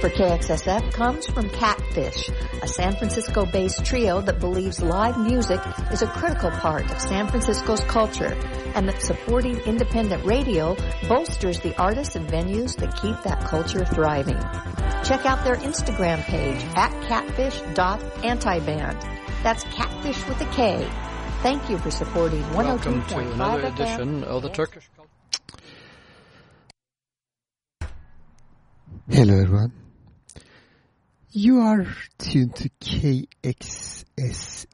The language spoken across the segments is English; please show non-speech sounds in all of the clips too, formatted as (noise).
Support for KXSF comes from Catfish, a San Francisco-based trio that believes live music is a critical part of San Francisco's culture and that supporting independent radio bolsters the artists and venues that keep that culture thriving. Check out their Instagram page at catfish.antiband. That's catfish with a K. Thank you for supporting 102.5 Welcome to oh another edition of the Turkish Hello everyone. You are tuned to KXSF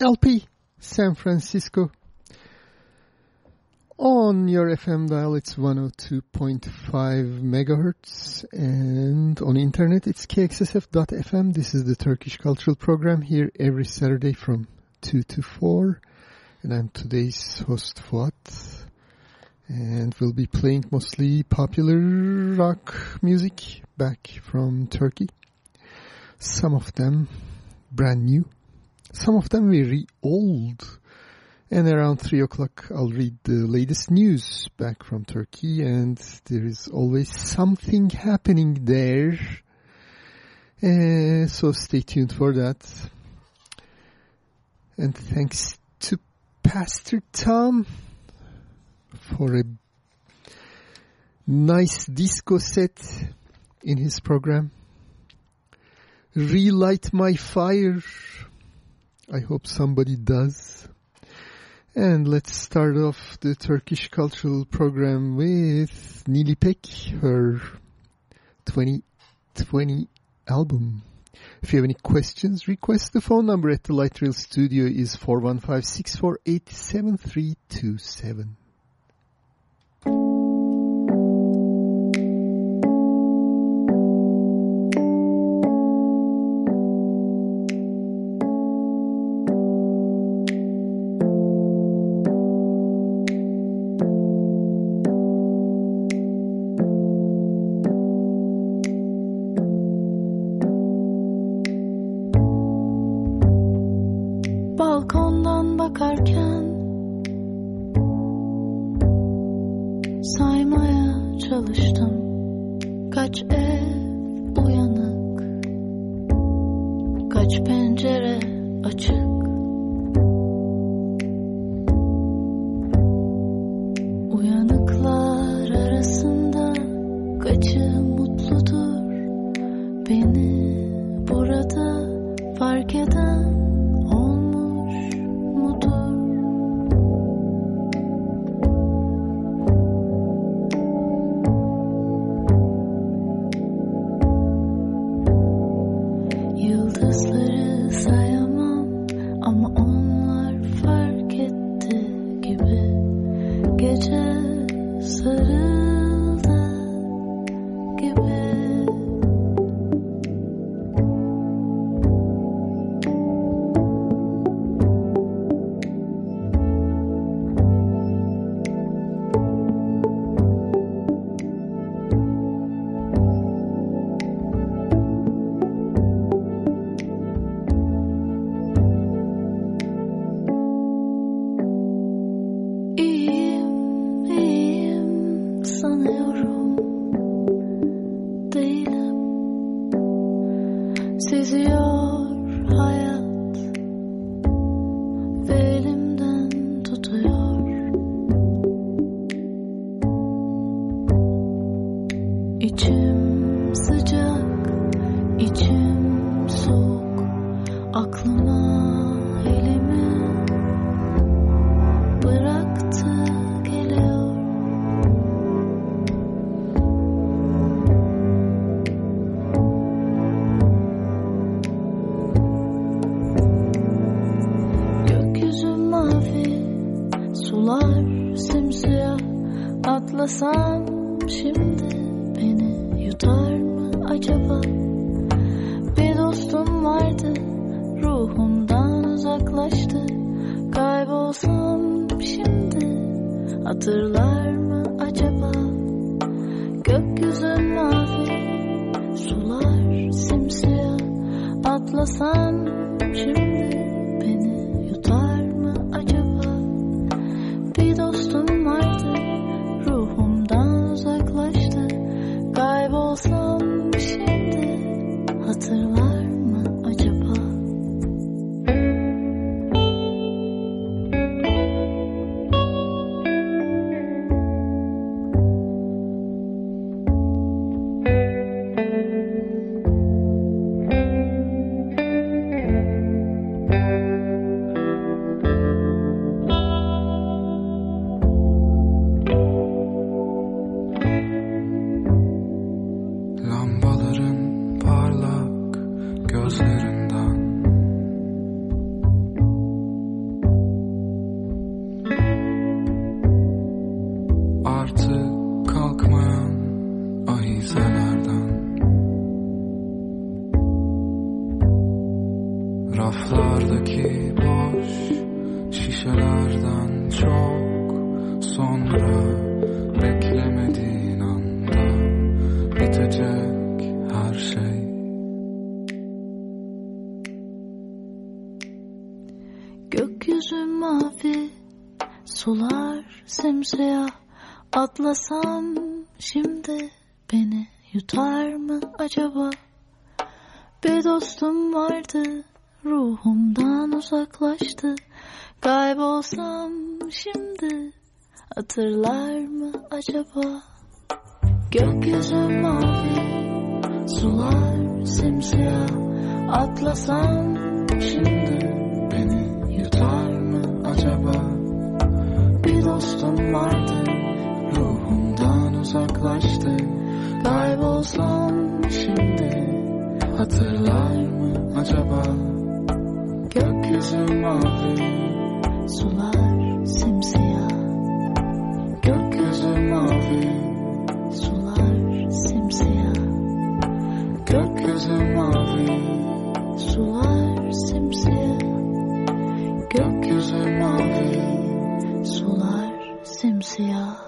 LP San Francisco. On your FM dial it's 102.5 megahertz and on internet it's kxsf.fm. This is the Turkish Cultural Program here every Saturday from 2 to 4 and I'm today's host Fuat and we'll be playing mostly popular rock music back from Turkey. Some of them brand new, some of them very old. And around 3 o'clock I'll read the latest news back from Turkey and there is always something happening there. Uh, so stay tuned for that. And thanks to Pastor Tom for a nice disco set in his program. Relight my fire. I hope somebody does. And let's start off the Turkish cultural program with Nilipek, her 2020 album. If you have any questions, request the phone number at the Light Rail Studio is 415 648 7327. Atlasam şimdi beni yutar mı acaba? Bir dostum vardı, ruhumdan uzaklaştı Kaybolsam şimdi hatırlar mı acaba? Gökyüzü mavi, sular simsiyah Atlasam şimdi beni yutar mı acaba? Bir dostum vardı, uzaklaştı. Kaybolsam şimdi hatırlar mı acaba? Gökyüzü mavi, sular simsiyah. Gökyüzü mavi, sular simsiyah. Gökyüzü mavi, sular simsiyah. Gökyüzü mavi, sular simsiyah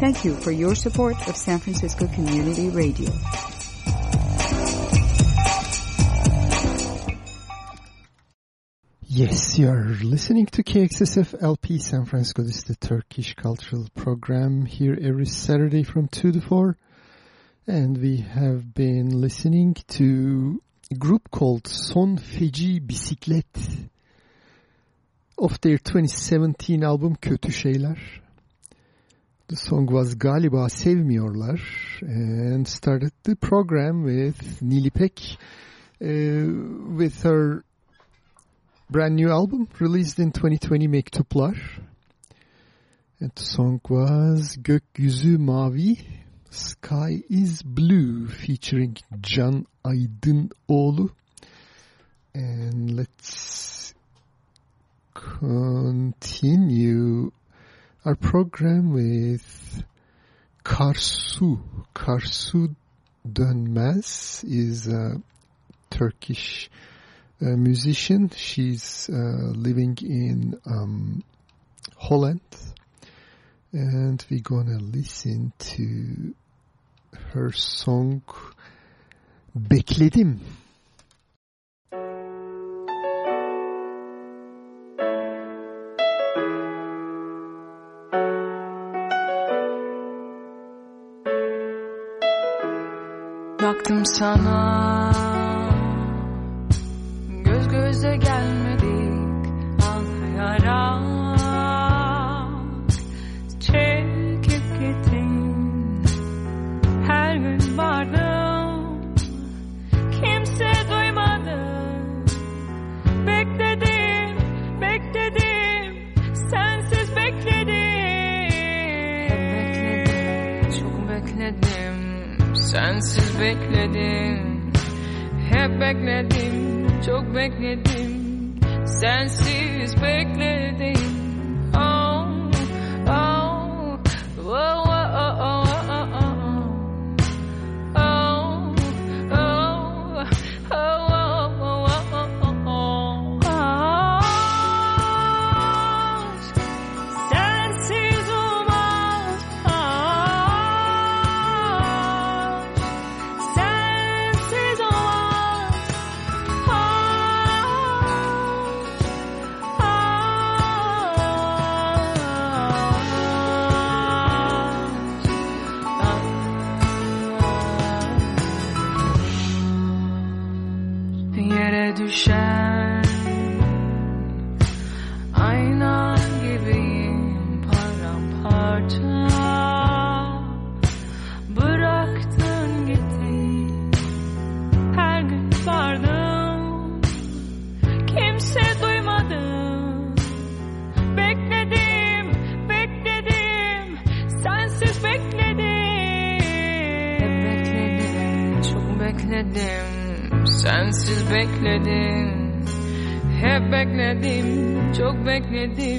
Thank you for your support of San Francisco Community Radio. Yes, you're listening to KXSF LP San Francisco. This is the Turkish Cultural Program here every Saturday from 2 to 4. And we have been listening to a group called Son Feci Bisiklet of their 2017 album Kötü Şeyler. The song was Galiba Sevmiyorlar and started the program with Nilipek uh, with her brand new album released in 2020 Mektuplar. And the song was Gökyüzü Mavi, Sky is Blue featuring Can Aydınoğlu. And let's continue our program with Karsu. Karsu Dönmez is a Turkish a musician. She's uh, living in um, Holland. And we're gonna listen to her song Bekledim. Baktım sana Sensiz bekledim Hep bekledim, çok bekledim. Sensiz bekledim çok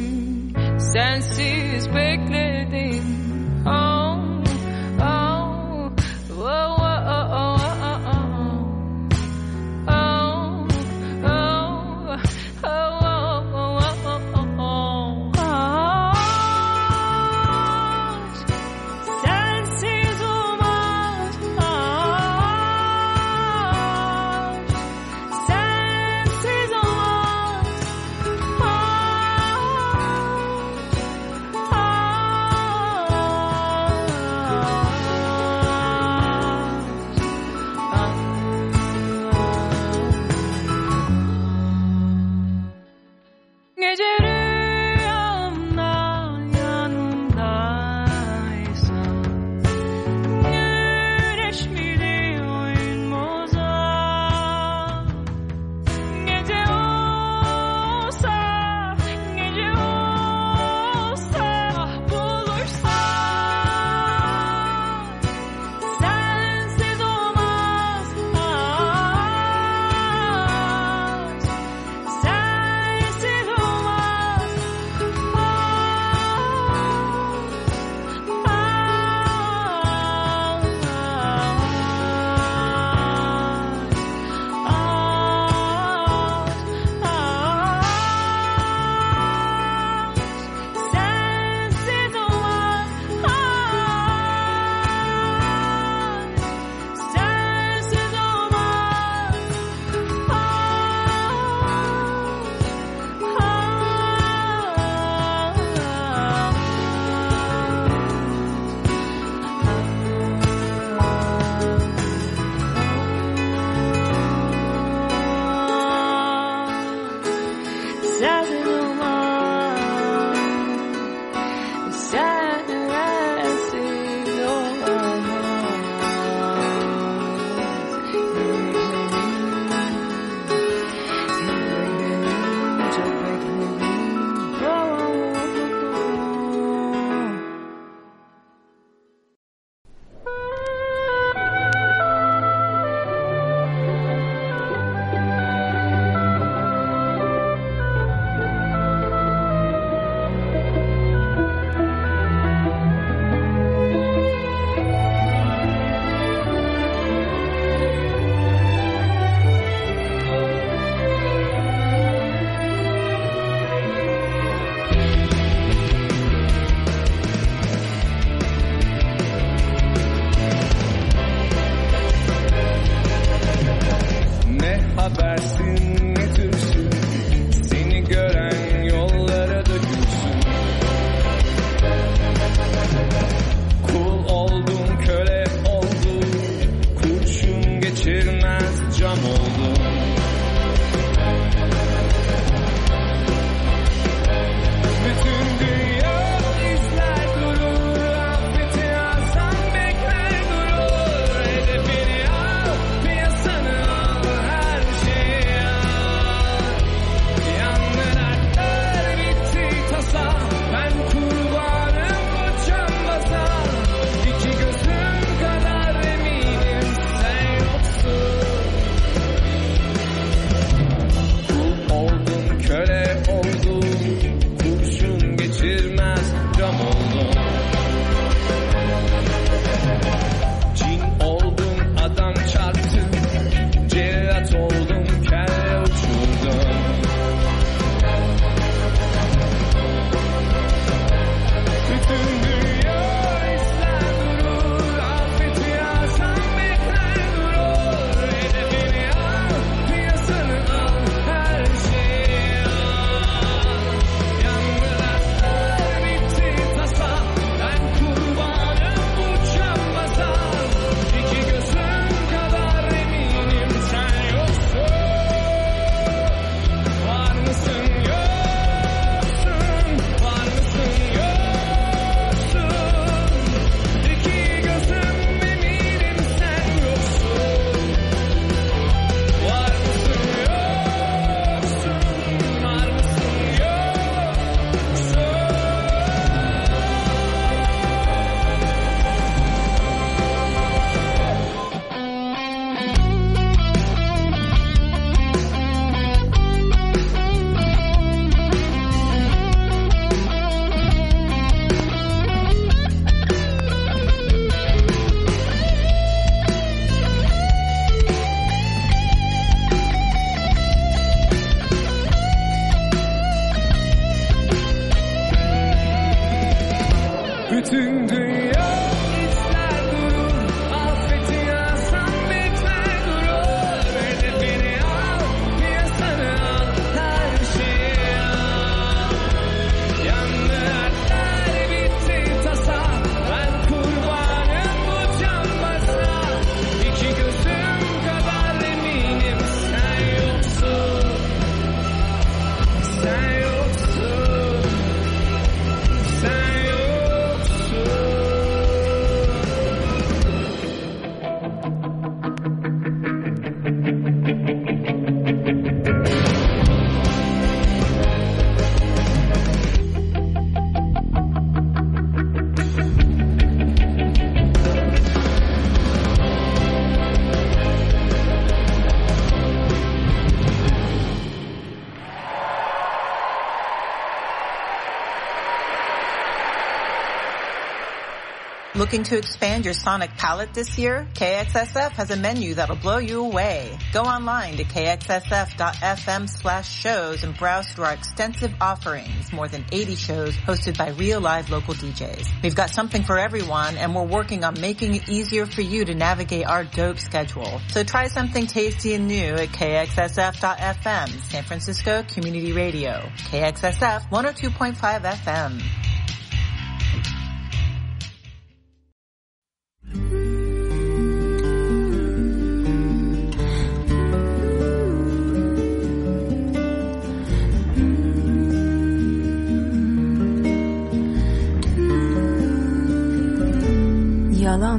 Looking to expand your sonic palette this year? KXSF has a menu that'll blow you away. Go online to kxsf.fm slash shows and browse through our extensive offerings, more than 80 shows hosted by real live local DJs. We've got something for everyone and we're working on making it easier for you to navigate our dope schedule. So try something tasty and new at kxsf.fm, San Francisco Community Radio. KXSF 102.5 FM.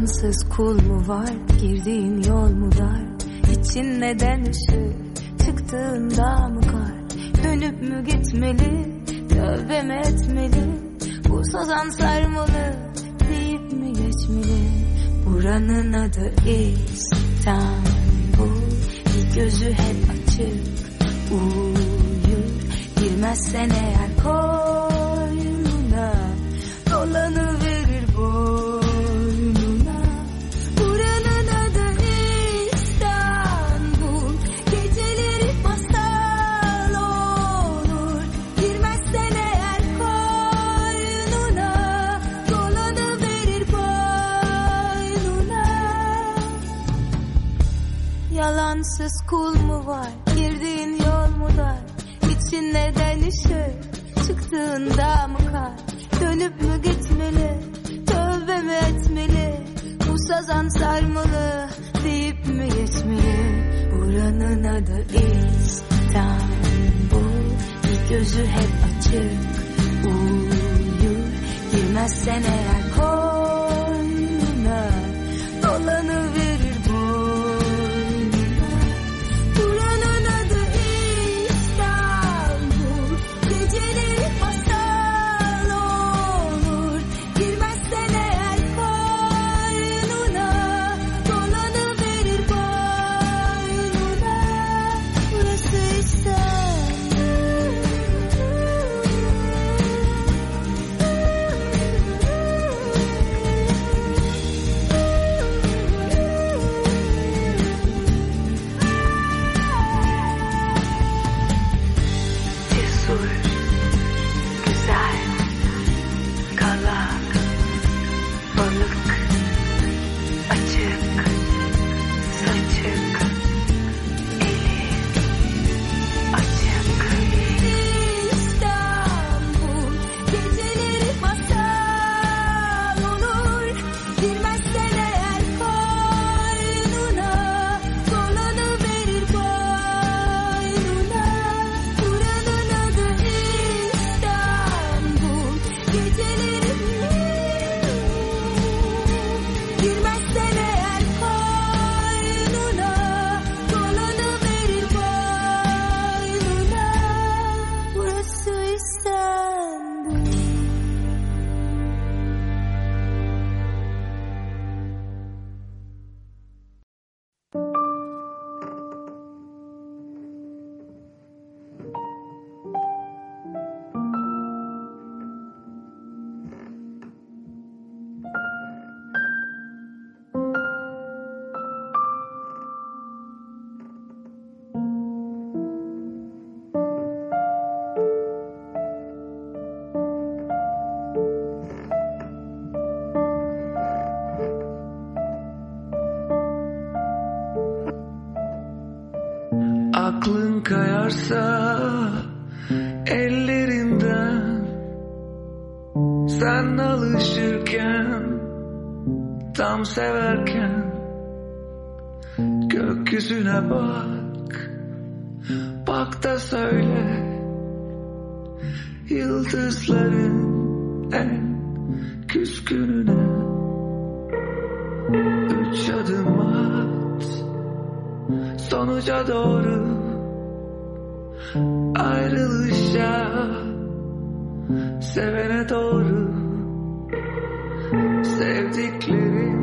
Yalansız kul mu var? Girdiğin yol mu dar? İçin neden ışık çıktığında mı kar? Dönüp mü gitmeli? Tövbe mi etmeli? Bu sazan sarmalı deyip mi geçmeli? Buranın adı İstanbul. Bir gözü hep açık uyur. Girmezsen eğer adı İstanbul Bir gözü hep açık Uyur Girmezsen eğer koynuna kayarsa ellerinden Sen alışırken tam severken Gökyüzüne bak. Bak da söyle Yıldızların en küskününe Üç adım at. Sonuca doğru ayrılışa sevene doğru sevdiklerim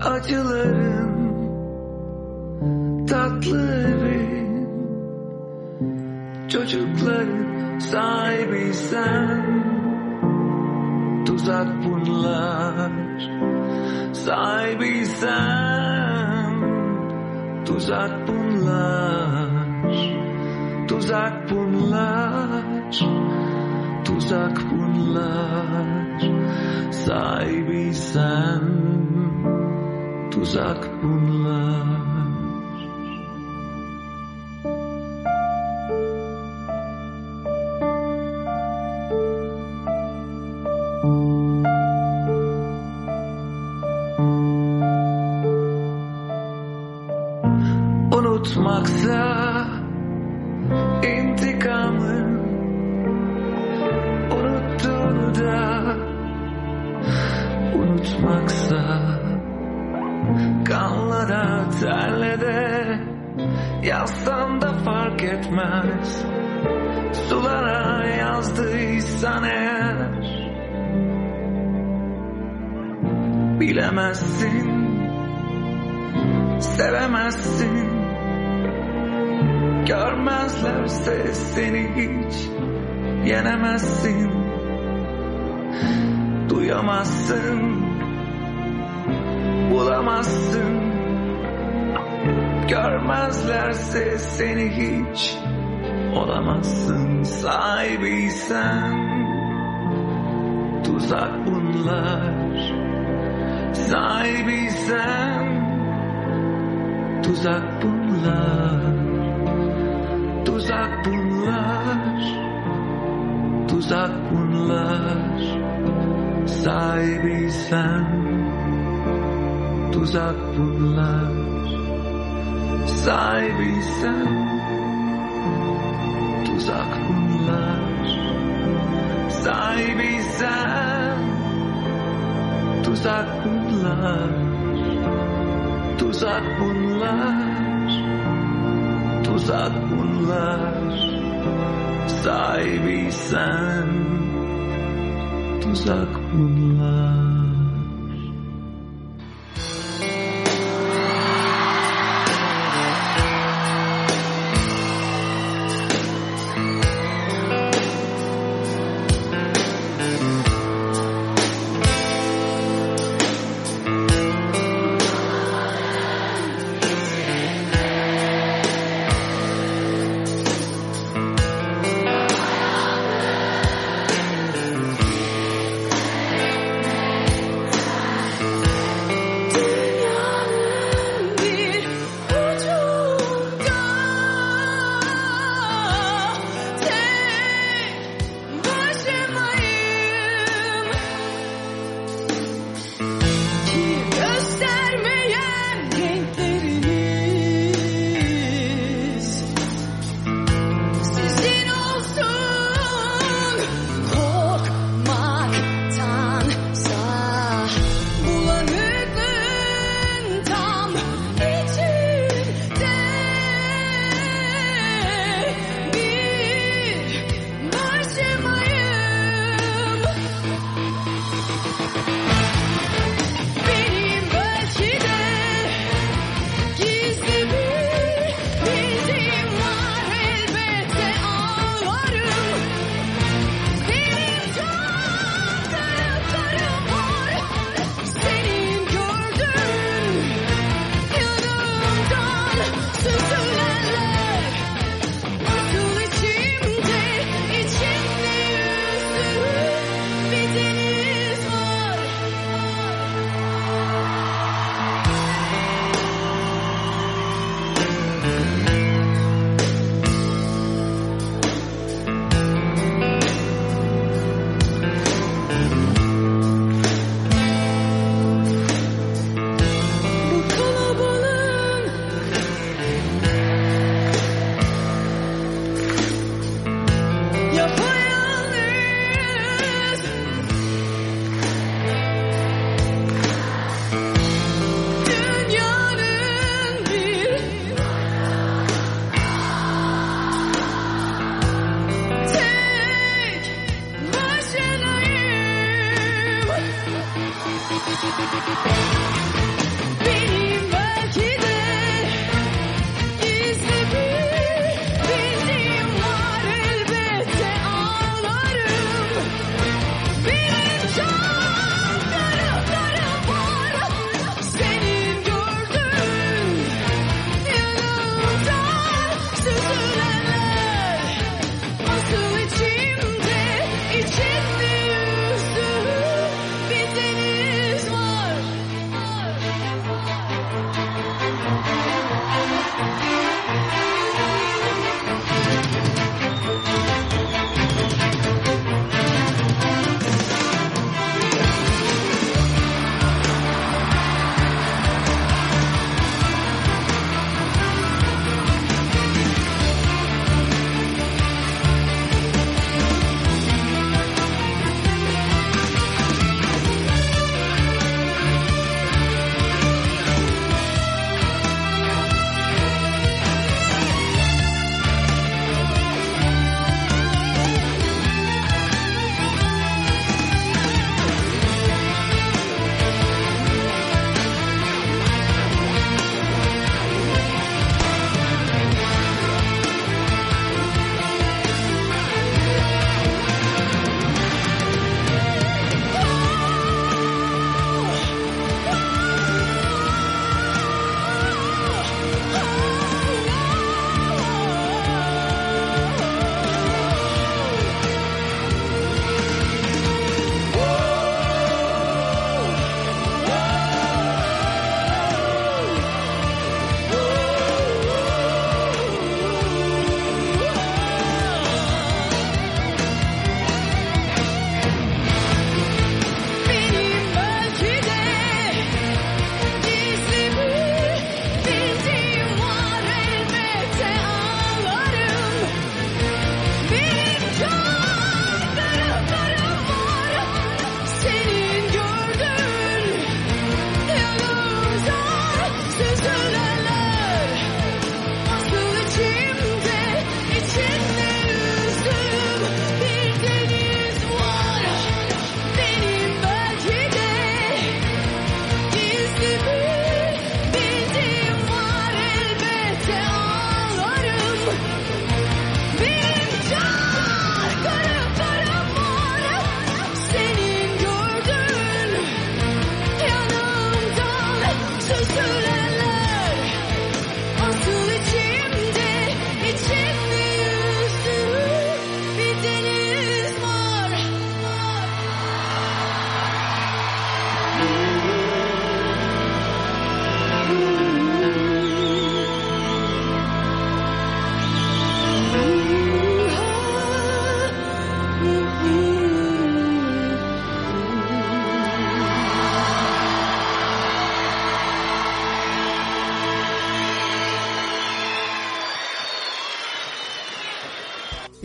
acıların tatlıların çocukların sahibiysen tuzak bunlar. Sahibiysen tuzak bunlar. Tuzak bunlar Tuzak bunlar. Sahibi Tuzak bunlar. Unutmaksa intikamı Unuttuğunu da Unutmaksa Kanlara terle de Yazsan da fark etmez. Sulara yazdıysan Bilemezsin Sevemezsin Görmezlerse seni hiç. Yenemezsin. Duyamazsın. Bulamazsın. Görmezlerse seni hiç. Olamazsın Sahibiysen. Tuzak bunlar. Sahibiysen. Tuzak bunlar Tuzak bunlar Tuzak bunlar. Sahibi sen Tuzak bunlar. Sahibi sen Tuzak bunlar. Sahibi sen Tuzak bunlar. Tuzak bunlar Tuzak bunlar. Sahibi sen Tuzak bunlar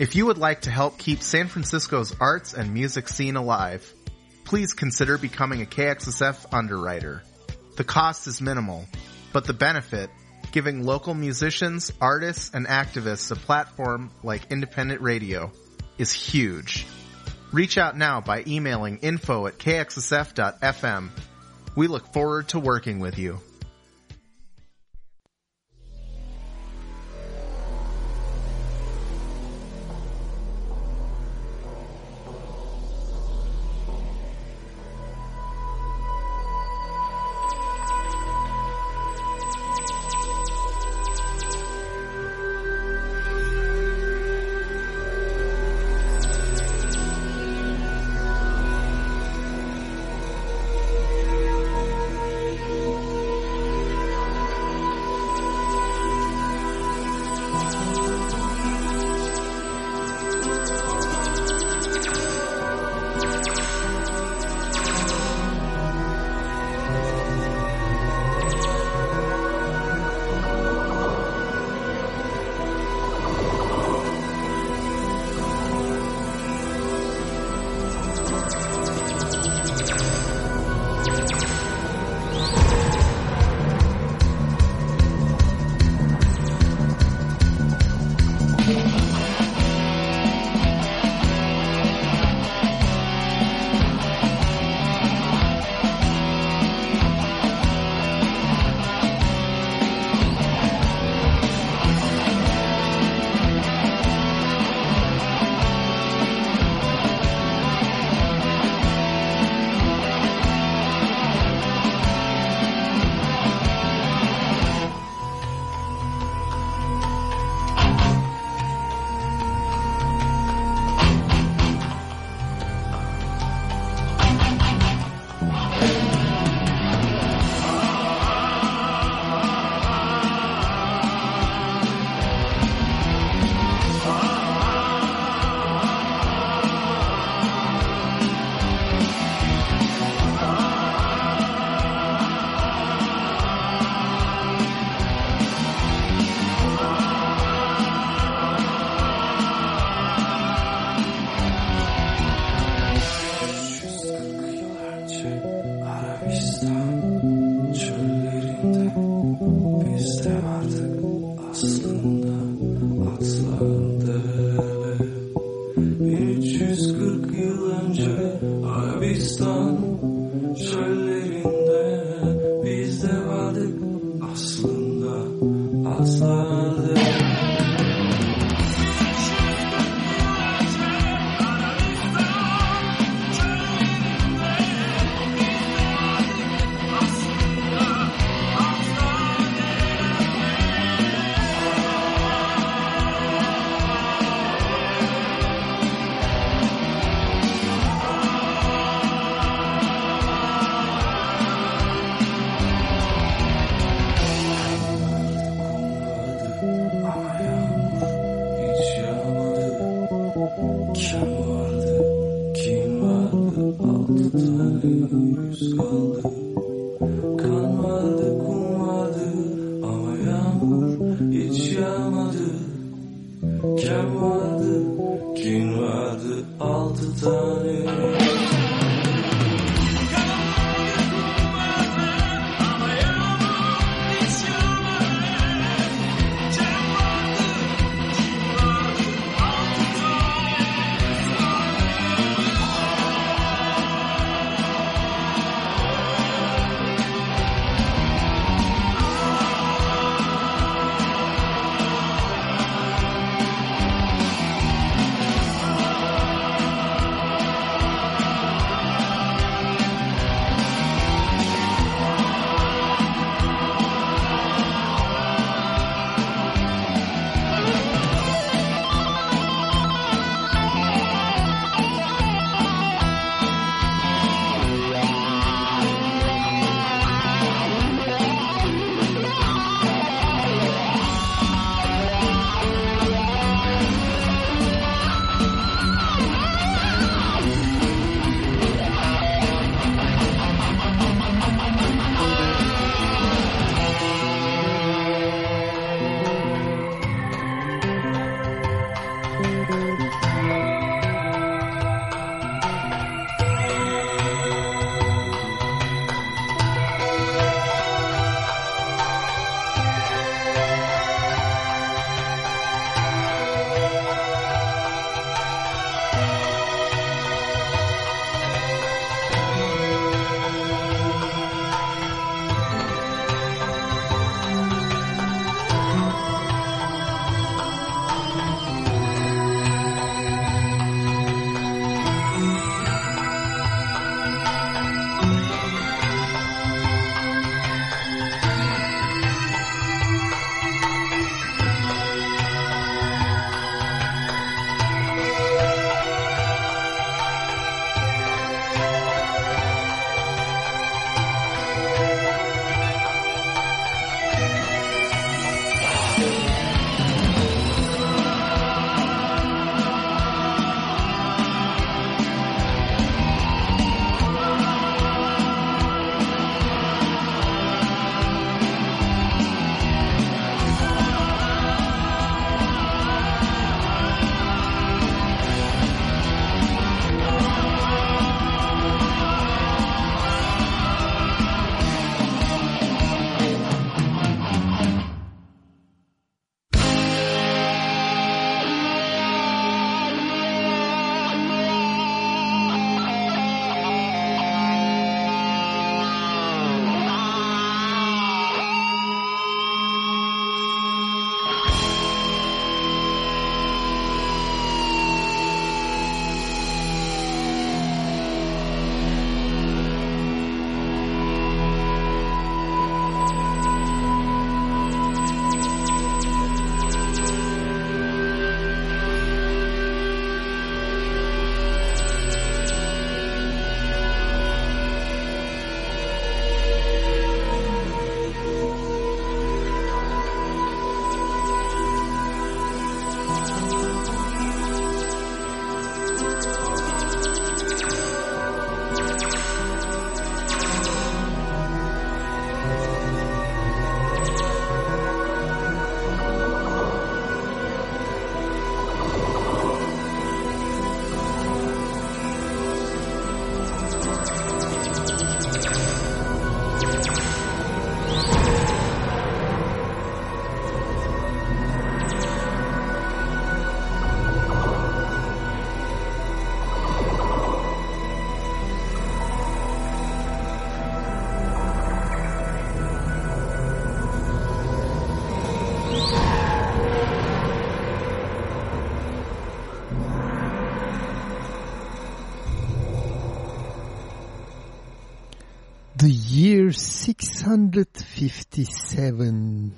If you would like to help keep San Francisco's arts and music scene alive, please consider becoming a KXSF underwriter. The cost is minimal, but the benefit, giving local musicians, artists, and activists a platform like independent radio, is huge. Reach out now by emailing info at kxsf.fm. We look forward to working with you. vardı Gün vardı altı tane 657.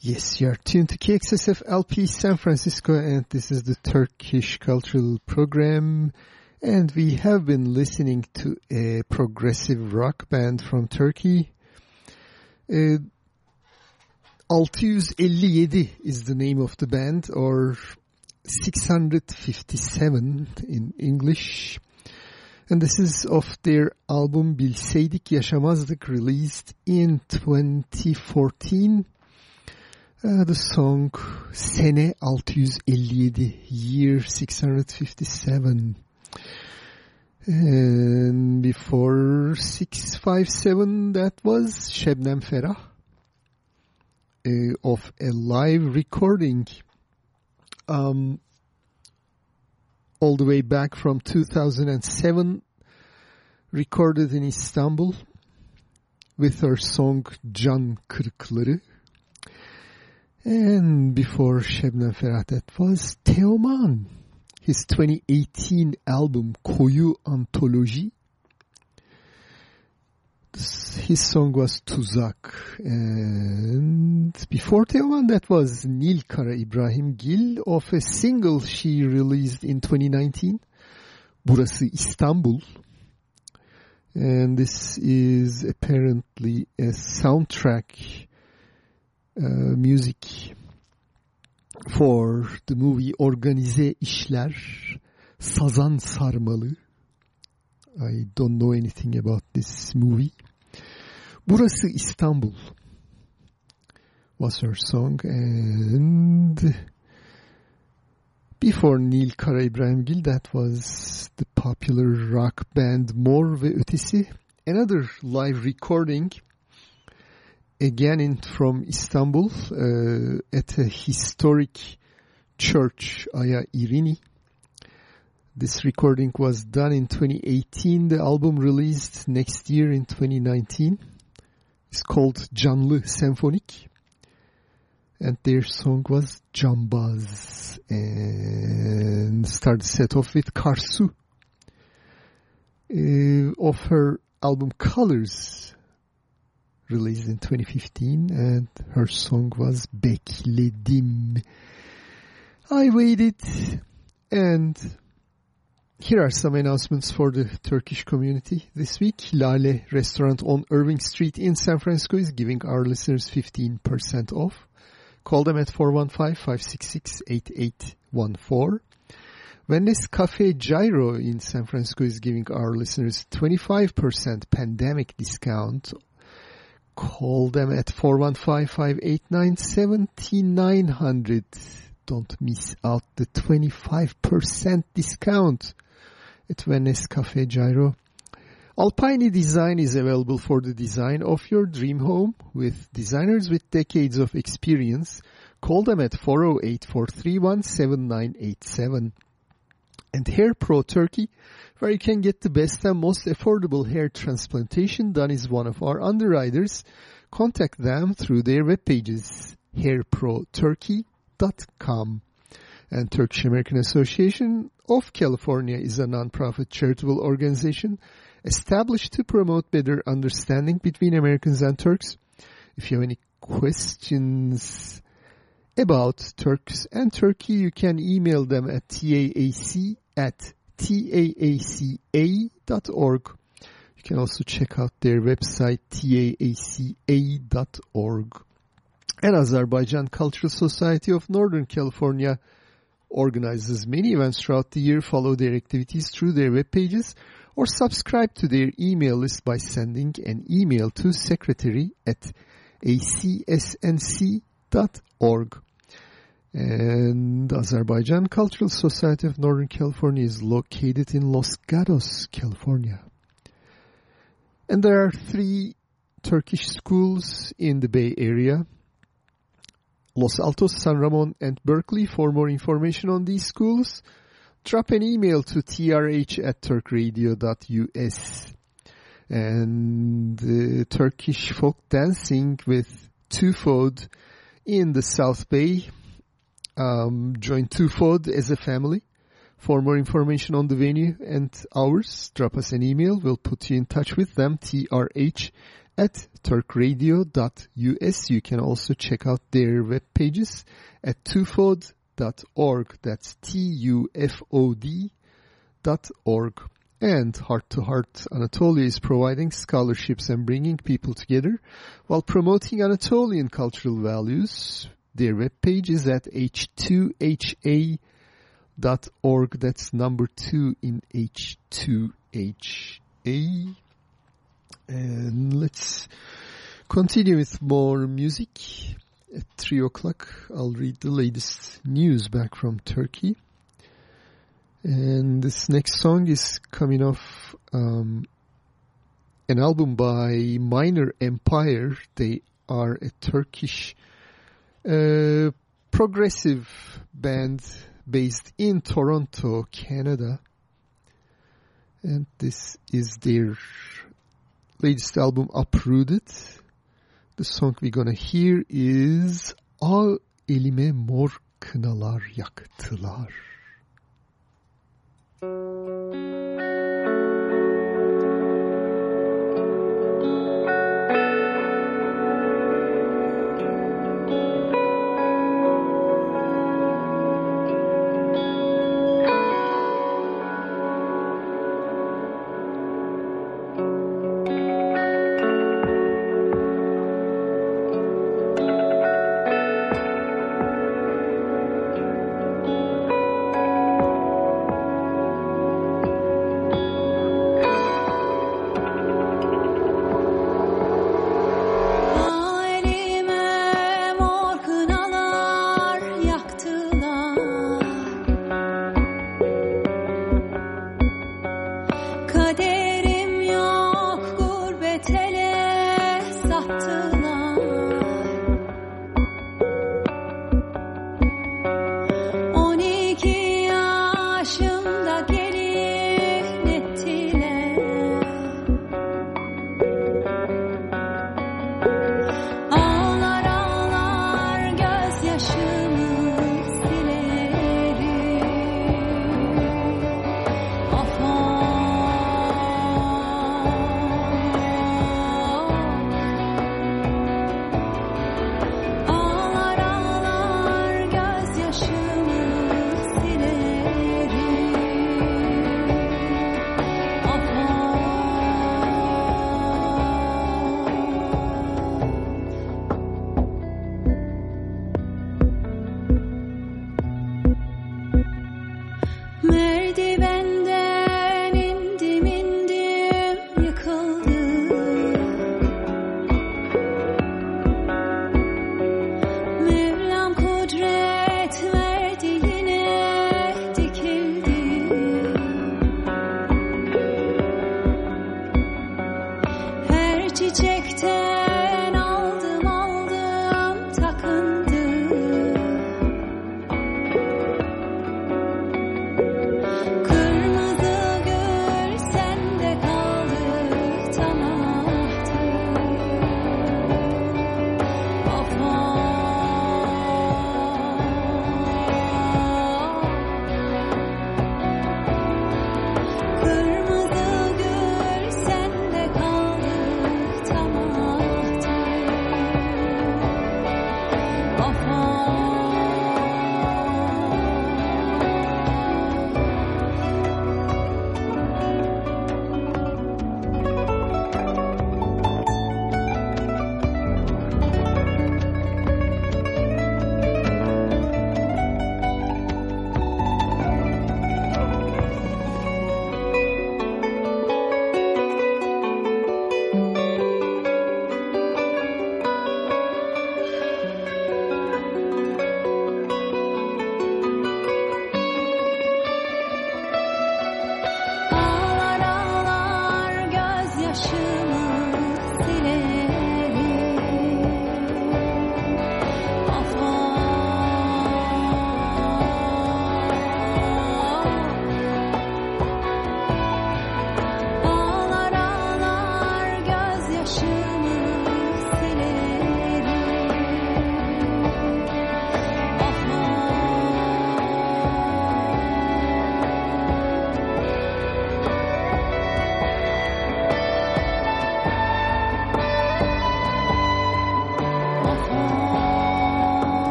Yes, you are tuned to KXSF LP San Francisco and this is the Turkish Cultural Program and we have been listening to a progressive rock band from Turkey. Uh, 657 is the name of the band or 657 in English. And this is of their album Bilseydik Yaşamazdık released in 2014. Uh, the song Sene 657 Year 657 and before 657 that was Şebnem Ferah uh, of a live recording um, all the way back from 2007 recorded in Istanbul with her song Can Kırıkları. And before Şebnem Ferah that was Teoman. His 2018 album Koyu Antoloji his song was Tuzak and before Teoman that was Nil Karaibrahimgil of a single she released in 2019 Burası İstanbul and this is apparently a soundtrack uh, music for the movie Organize İşler Sazan Sarmalı I don't know anything about this movie. Burası İstanbul was her song and before Nil Karaibrahimgil that was the popular rock band Mor ve Ötesi another live recording again in from Istanbul uh, at a historic church Aya Irini this recording was done in 2018. The album released next year in 2019. It's called Canlı Senfonik. And their song was Cambaz. And started set off with Karsu. Uh, of her album Colors, released in 2015. And her song was Bekledim. I waited and here are some announcements for the Turkish community this week. Lale restaurant on Irving Street in San Francisco is giving our listeners 15% off. Call them at 415-566-8814. Venice Cafe Gyro in San Francisco is giving our listeners 25% pandemic discount. Call them at 415-589-7900. Don't miss out the 25% discount at Venice Cafe Gyro. Alpine Design is available for the design of your dream home with designers with decades of experience. Call them at 408-431-7987. And Hair Pro Turkey, where you can get the best and most affordable hair transplantation done is one of our underwriters. Contact them through their web pages, hairproturkey.com. And Turkish American Association of California is a nonprofit charitable organization established to promote better understanding between Americans and Turks. If you have any questions about Turks and Turkey, you can email them at taac at taaca.org. You can also check out their website taaca.org. And Azerbaijan Cultural Society of Northern California organizes many events throughout the year. Follow their activities through their web pages or subscribe to their email list by sending an email to secretary at acsnc.org. And Azerbaijan Cultural Society of Northern California is located in Los Gatos, California. And there are three Turkish schools in the Bay Area. Los Altos, San Ramon, and Berkeley. For more information on these schools, drop an email to trh at turkradio.us. And uh, Turkish folk dancing with Tufod in the South Bay. Um, join Tufod as a family For more information on the venue and hours, drop us an email. We'll put you in touch with them, trh at turkradio.us. You can also check out their web pages at tufod.org. That's T-U-F-O-D dot org. And Heart to Heart Anatolia is providing scholarships and bringing people together while promoting Anatolian cultural values. Their webpage is at h2ha.org. That's number two in H2HA. And let's continue with more music. At 3 o'clock, I'll read the latest news back from Turkey. And this next song is coming off um, an album by Minor Empire. They are a Turkish uh, progressive band based in Toronto, Canada. And this is their latest album, Uprooted. The song we're gonna hear is Al elime mor kınalar yaktılar.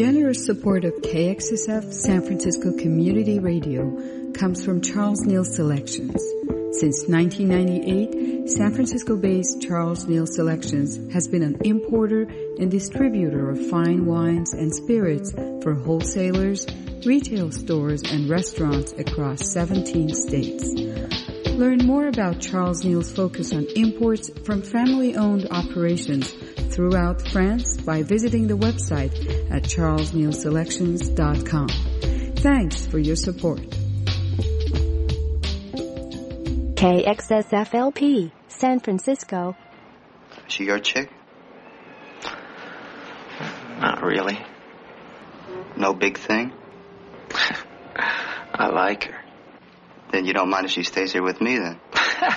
Generous support of KXSF San Francisco Community Radio comes from Charles Neal Selections. Since 1998, San Francisco-based Charles Neal Selections has been an importer and distributor of fine wines and spirits for wholesalers, retail stores, and restaurants across 17 states. Learn more about Charles Neal's focus on imports from family-owned operations throughout France by visiting the website at charlesnealselections.com. Thanks for your support. KXSFLP, San Francisco. Is She your chick? Not really. No big thing? (laughs) I like her. Then you don't mind if she stays here with me then? (laughs)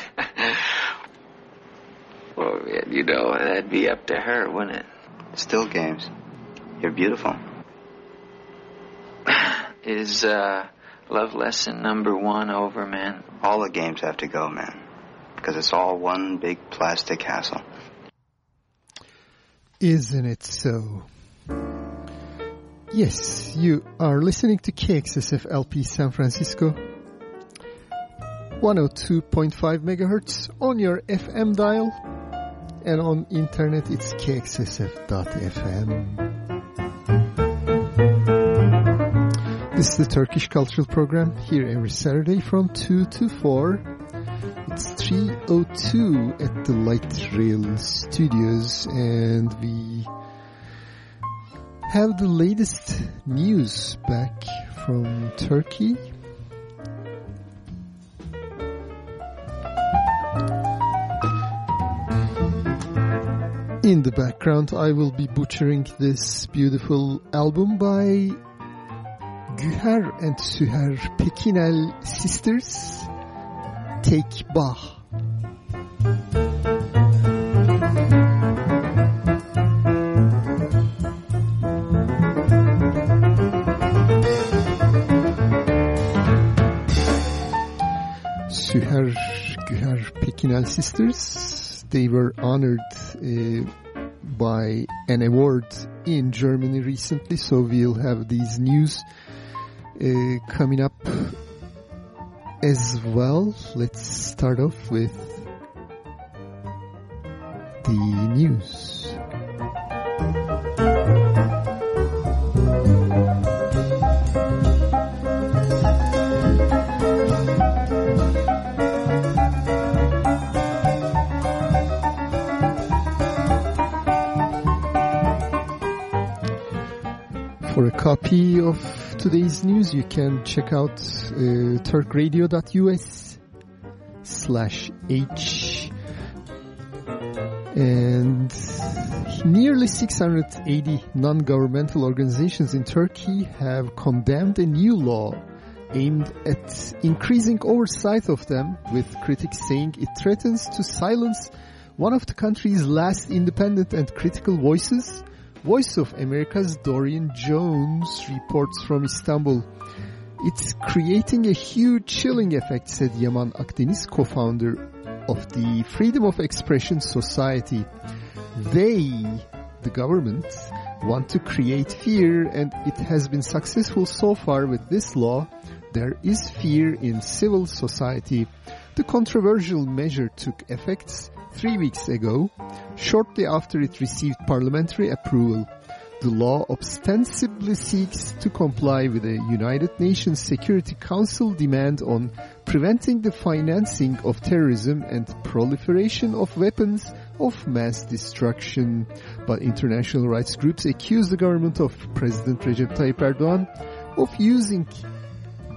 Well, you know, that'd be up to her, wouldn't it? Still games. You're beautiful. (sighs) Is, uh, love lesson number one over, man? All the games have to go, man. Because it's all one big plastic hassle. Isn't it so? Yes, you are listening to KXSF LP San Francisco. 102.5 megahertz on your FM dial and on internet it's kxsf.fm. This is the Turkish Cultural Program here every Saturday from 2 to 4. It's 3.02 at the Light Rail Studios and we have the latest news back from Turkey. In the background, I will be butchering this beautiful album by Güher and Süher Pekinel sisters. Take Bach. Süher Güher Pekinel sisters. They were honored uh, by an award in Germany recently, so we'll have these news uh, coming up as well. Let's start off with the news. For a copy of today's news, you can check out uh, turkradio.us slash h. And nearly 680 non-governmental organizations in Turkey have condemned a new law aimed at increasing oversight of them, with critics saying it threatens to silence one of the country's last independent and critical voices, Voice of America's Dorian Jones reports from Istanbul. It's creating a huge chilling effect, said Yaman Akdeniz, co-founder of the Freedom of Expression Society. They, the government, want to create fear and it has been successful so far with this law. There is fear in civil society. The controversial measure took effect three weeks ago, shortly after it received parliamentary approval. The law ostensibly seeks to comply with a United Nations Security Council demand on preventing the financing of terrorism and proliferation of weapons of mass destruction. But international rights groups accuse the government of President Recep Tayyip Erdogan of using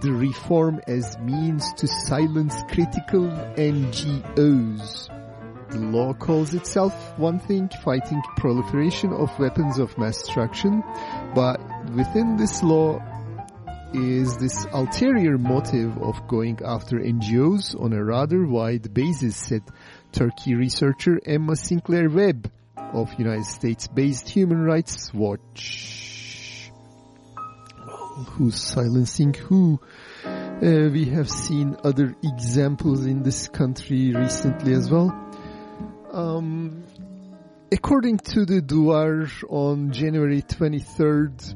the reform as means to silence critical NGOs. The law calls itself one thing, fighting proliferation of weapons of mass destruction, but within this law is this ulterior motive of going after NGOs on a rather wide basis, said Turkey researcher Emma Sinclair Webb of United States-based Human Rights Watch. Who's silencing who? Uh, we have seen other examples in this country recently as well. Um, According to the Duvar on January 23rd,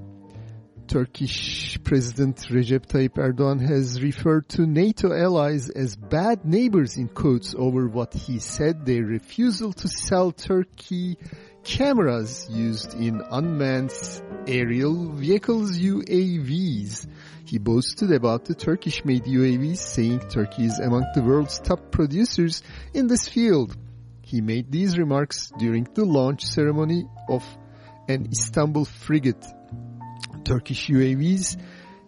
Turkish President Recep Tayyip Erdogan has referred to NATO allies as bad neighbors in quotes over what he said their refusal to sell Turkey cameras used in unmanned aerial vehicles UAVs. He boasted about the Turkish-made UAVs, saying Turkey is among the world's top producers in this field. He made these remarks during the launch ceremony of an Istanbul frigate. Turkish UAVs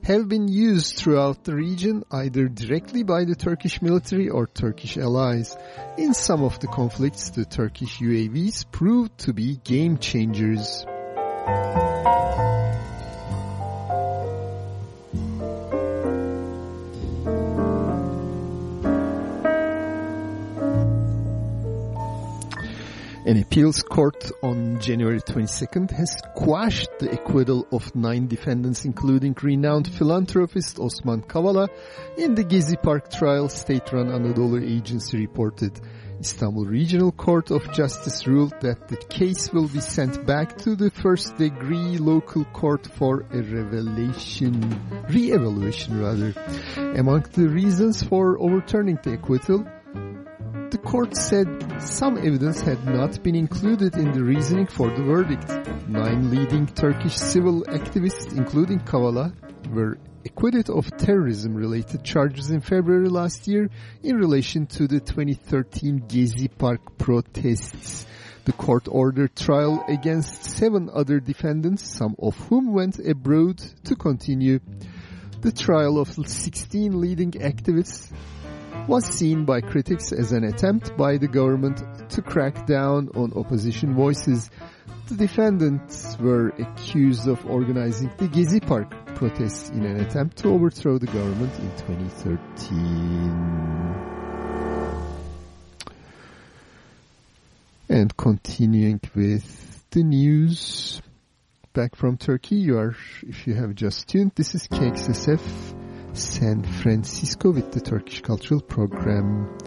have been used throughout the region either directly by the Turkish military or Turkish allies. In some of the conflicts, the Turkish UAVs proved to be game changers. An appeals court on January 22nd has quashed the acquittal of nine defendants, including renowned philanthropist Osman Kavala, in the Gezi Park trial, state-run Anadolu agency reported. Istanbul Regional Court of Justice ruled that the case will be sent back to the first degree local court for a revelation, re-evaluation rather. Among the reasons for overturning the acquittal, the court said some evidence had not been included in the reasoning for the verdict. Nine leading Turkish civil activists, including Kavala, were acquitted of terrorism-related charges in February last year in relation to the 2013 Gezi Park protests. The court ordered trial against seven other defendants, some of whom went abroad to continue. The trial of 16 leading activists was seen by critics as an attempt by the government to crack down on opposition voices. The defendants were accused of organizing the Gezi Park protests in an attempt to overthrow the government in 2013. And continuing with the news back from Turkey, you are, if you have just tuned, this is KXSF San Francisco with the Turkish Cultural Program.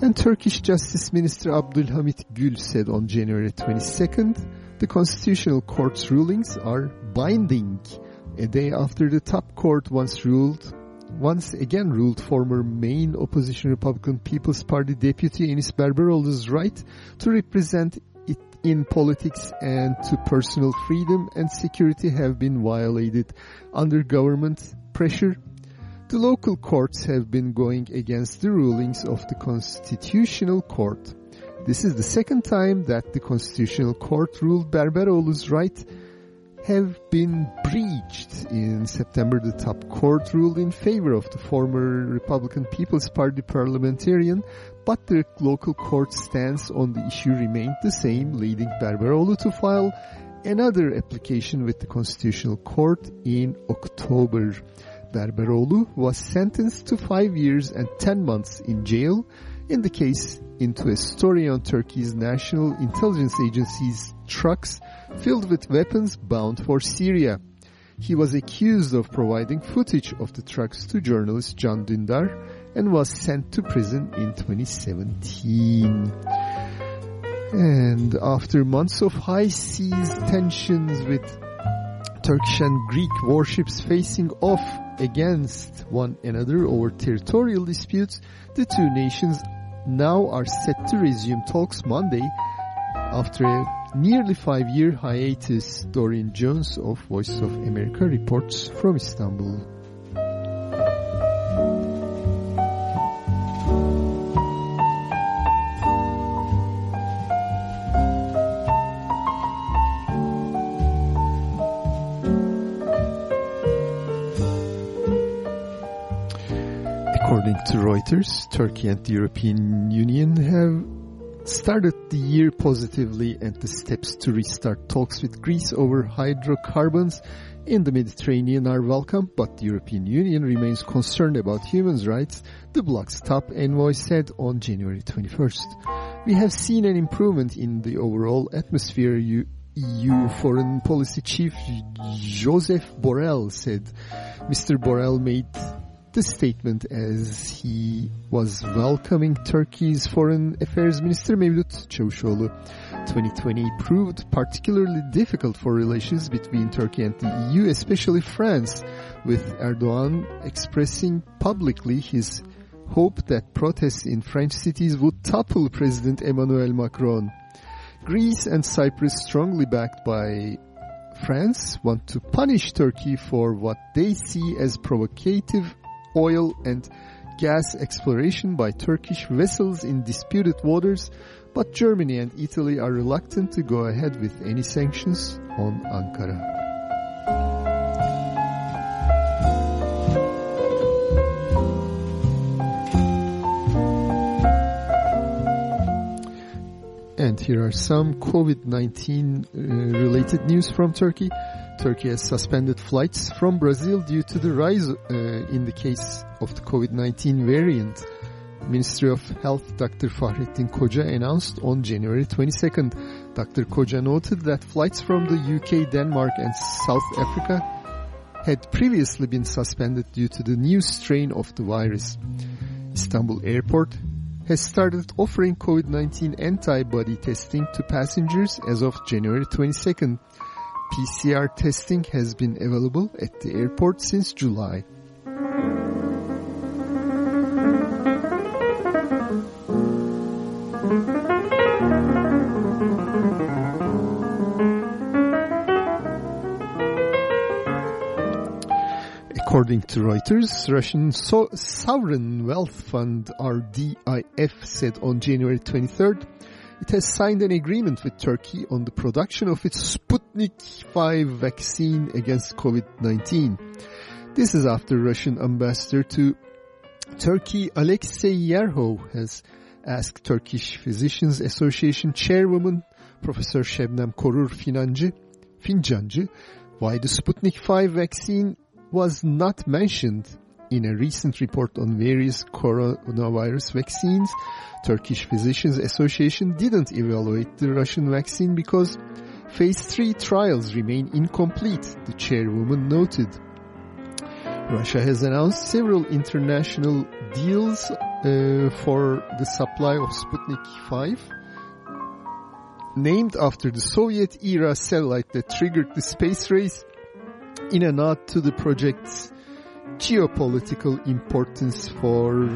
And Turkish Justice Minister Abdulhamit Gül said on January 22nd, the Constitutional Court's rulings are binding. A day after the top court once ruled, once again ruled former main opposition Republican People's Party deputy Enis Berberoğlu's right to represent it in politics and to personal freedom and security have been violated under government pressure the local courts have been going against the rulings of the Constitutional Court. This is the second time that the Constitutional Court ruled Berberoğlu's right have been breached. In September, the top court ruled in favor of the former Republican People's Party parliamentarian, but the local court's stance on the issue remained the same, leading Berberoğlu to file another application with the Constitutional Court in October. Berberoğlu was sentenced to five years and ten months in jail in the case into a story on Turkey's National Intelligence Agency's trucks filled with weapons bound for Syria. He was accused of providing footage of the trucks to journalist Can Dündar and was sent to prison in 2017. And after months of high seas tensions with Turkish and Greek warships facing off against one another over territorial disputes, the two nations now are set to resume talks Monday after a nearly five-year hiatus. Dorian Jones of Voice of America reports from Istanbul. According to Reuters, Turkey and the European Union have started the year positively and the steps to restart talks with Greece over hydrocarbons in the Mediterranean are welcome, but the European Union remains concerned about human rights, the bloc's top envoy said on January 21st. We have seen an improvement in the overall atmosphere, EU Foreign Policy Chief Joseph Borrell said. Mr. Borrell made the statement as he was welcoming Turkey's Foreign Affairs Minister Mevlut Çavuşoğlu. 2020 proved particularly difficult for relations between Turkey and the EU, especially France, with Erdogan expressing publicly his hope that protests in French cities would topple President Emmanuel Macron. Greece and Cyprus, strongly backed by France, want to punish Turkey for what they see as provocative oil and gas exploration by Turkish vessels in disputed waters, but Germany and Italy are reluctant to go ahead with any sanctions on Ankara. And here are some COVID-19 uh, related news from Turkey. Turkey has suspended flights from Brazil due to the rise uh, in the case of the COVID-19 variant. Ministry of Health Dr. Fahrettin Koca announced on January 22nd. Dr. Koca noted that flights from the UK, Denmark and South Africa had previously been suspended due to the new strain of the virus. Istanbul Airport has started offering COVID-19 antibody testing to passengers as of January 22nd. PCR testing has been available at the airport since July. According to Reuters, Russian so- Sovereign Wealth Fund RDIF said on January 23rd it has signed an agreement with Turkey on the production of its 5 vaccine against COVID-19. This is after Russian ambassador to Turkey Alexei Yerkhov has asked Turkish Physicians Association chairwoman Professor Şebnem Korur Financı, Fincancı why the Sputnik 5 vaccine was not mentioned in a recent report on various coronavirus vaccines. Turkish Physicians Association didn't evaluate the Russian vaccine because phase 3 trials remain incomplete, the chairwoman noted. Russia has announced several international deals uh, for the supply of Sputnik 5 named after the Soviet-era satellite that triggered the space race in a nod to the project's geopolitical importance for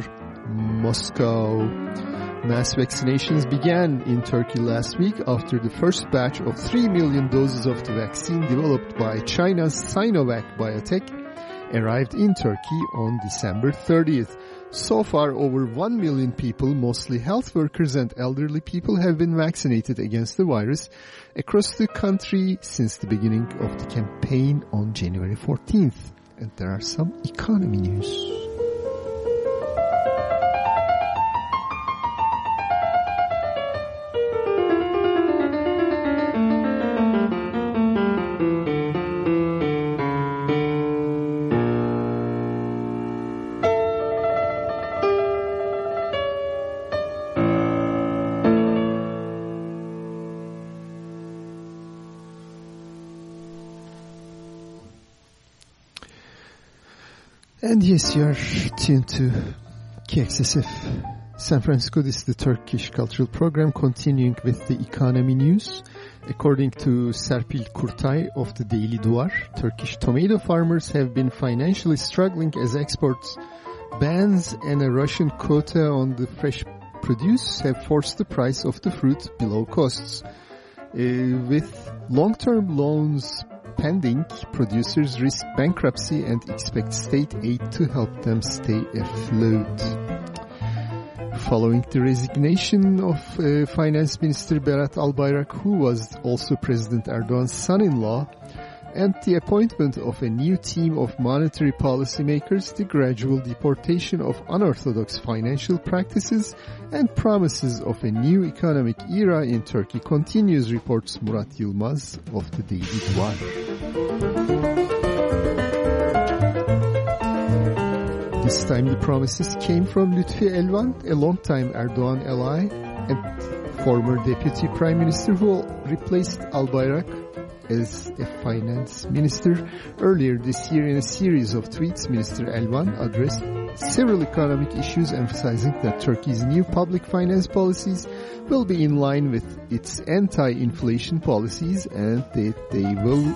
Moscow. Mass vaccinations began in Turkey last week after the first batch of 3 million doses of the vaccine developed by China's Sinovac Biotech arrived in Turkey on December 30th. So far, over 1 million people, mostly health workers and elderly people, have been vaccinated against the virus across the country since the beginning of the campaign on January 14th. And there are some economy news. Yes, you are tuned to KXSF San Francisco. This is the Turkish Cultural Program continuing with the economy news. According to Serpil Kurtay of the Daily Duvar, Turkish tomato farmers have been financially struggling as exports bans and a Russian quota on the fresh produce have forced the price of the fruit below costs. Uh, with long-term loans pending, producers risk bankruptcy and expect state aid to help them stay afloat. Following the resignation of uh, Finance Minister Berat Albayrak, who was also President Erdogan's son-in-law, and the appointment of a new team of monetary policymakers, the gradual deportation of unorthodox financial practices, and promises of a new economic era in Turkey continues, reports Murat Yılmaz of the Daily Duvar. This time the promises came from Lütfi Elvan, a longtime Erdogan ally and former deputy prime minister who replaced Albayrak as a finance minister. Earlier this year, in a series of tweets, Minister Elvan addressed several economic issues, emphasizing that Turkey's new public finance policies will be in line with its anti-inflation policies and that they will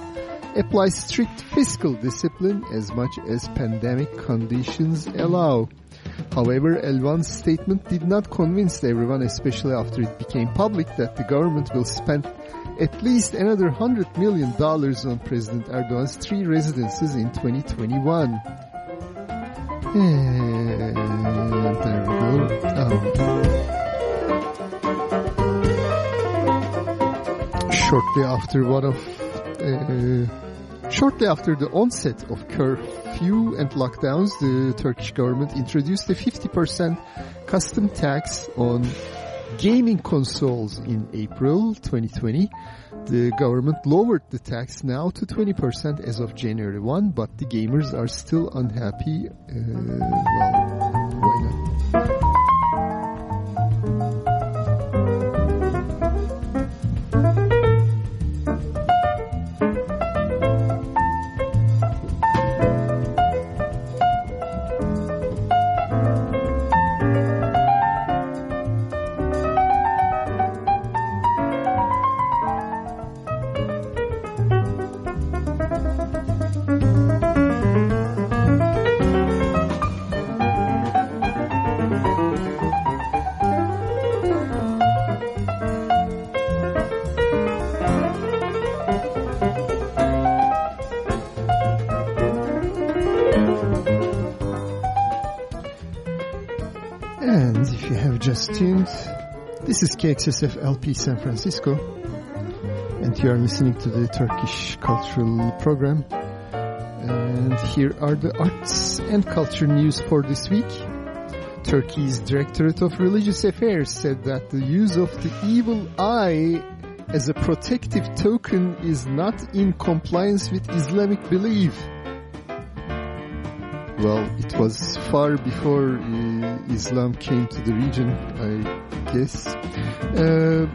apply strict fiscal discipline as much as pandemic conditions allow. However, Elvan's statement did not convince everyone, especially after it became public that the government will spend at least another $100 million on President Erdogan's three residences in 2021. And there we go. Um, shortly after one of uh, Shortly after the onset of curfew and lockdowns, the Turkish government introduced a 50% custom tax on gaming consoles in April 2020. The government lowered the tax now to 20% as of January 1, but the gamers are still unhappy. Uh, well, why not? KXSF LP San Francisco, and you are listening to the Turkish Cultural Program. And here are the arts and culture news for this week. Turkey's Directorate of Religious Affairs said that the use of the evil eye as a protective token is not in compliance with Islamic belief. Well, it was far before uh, Islam came to the region, I guess. Uh,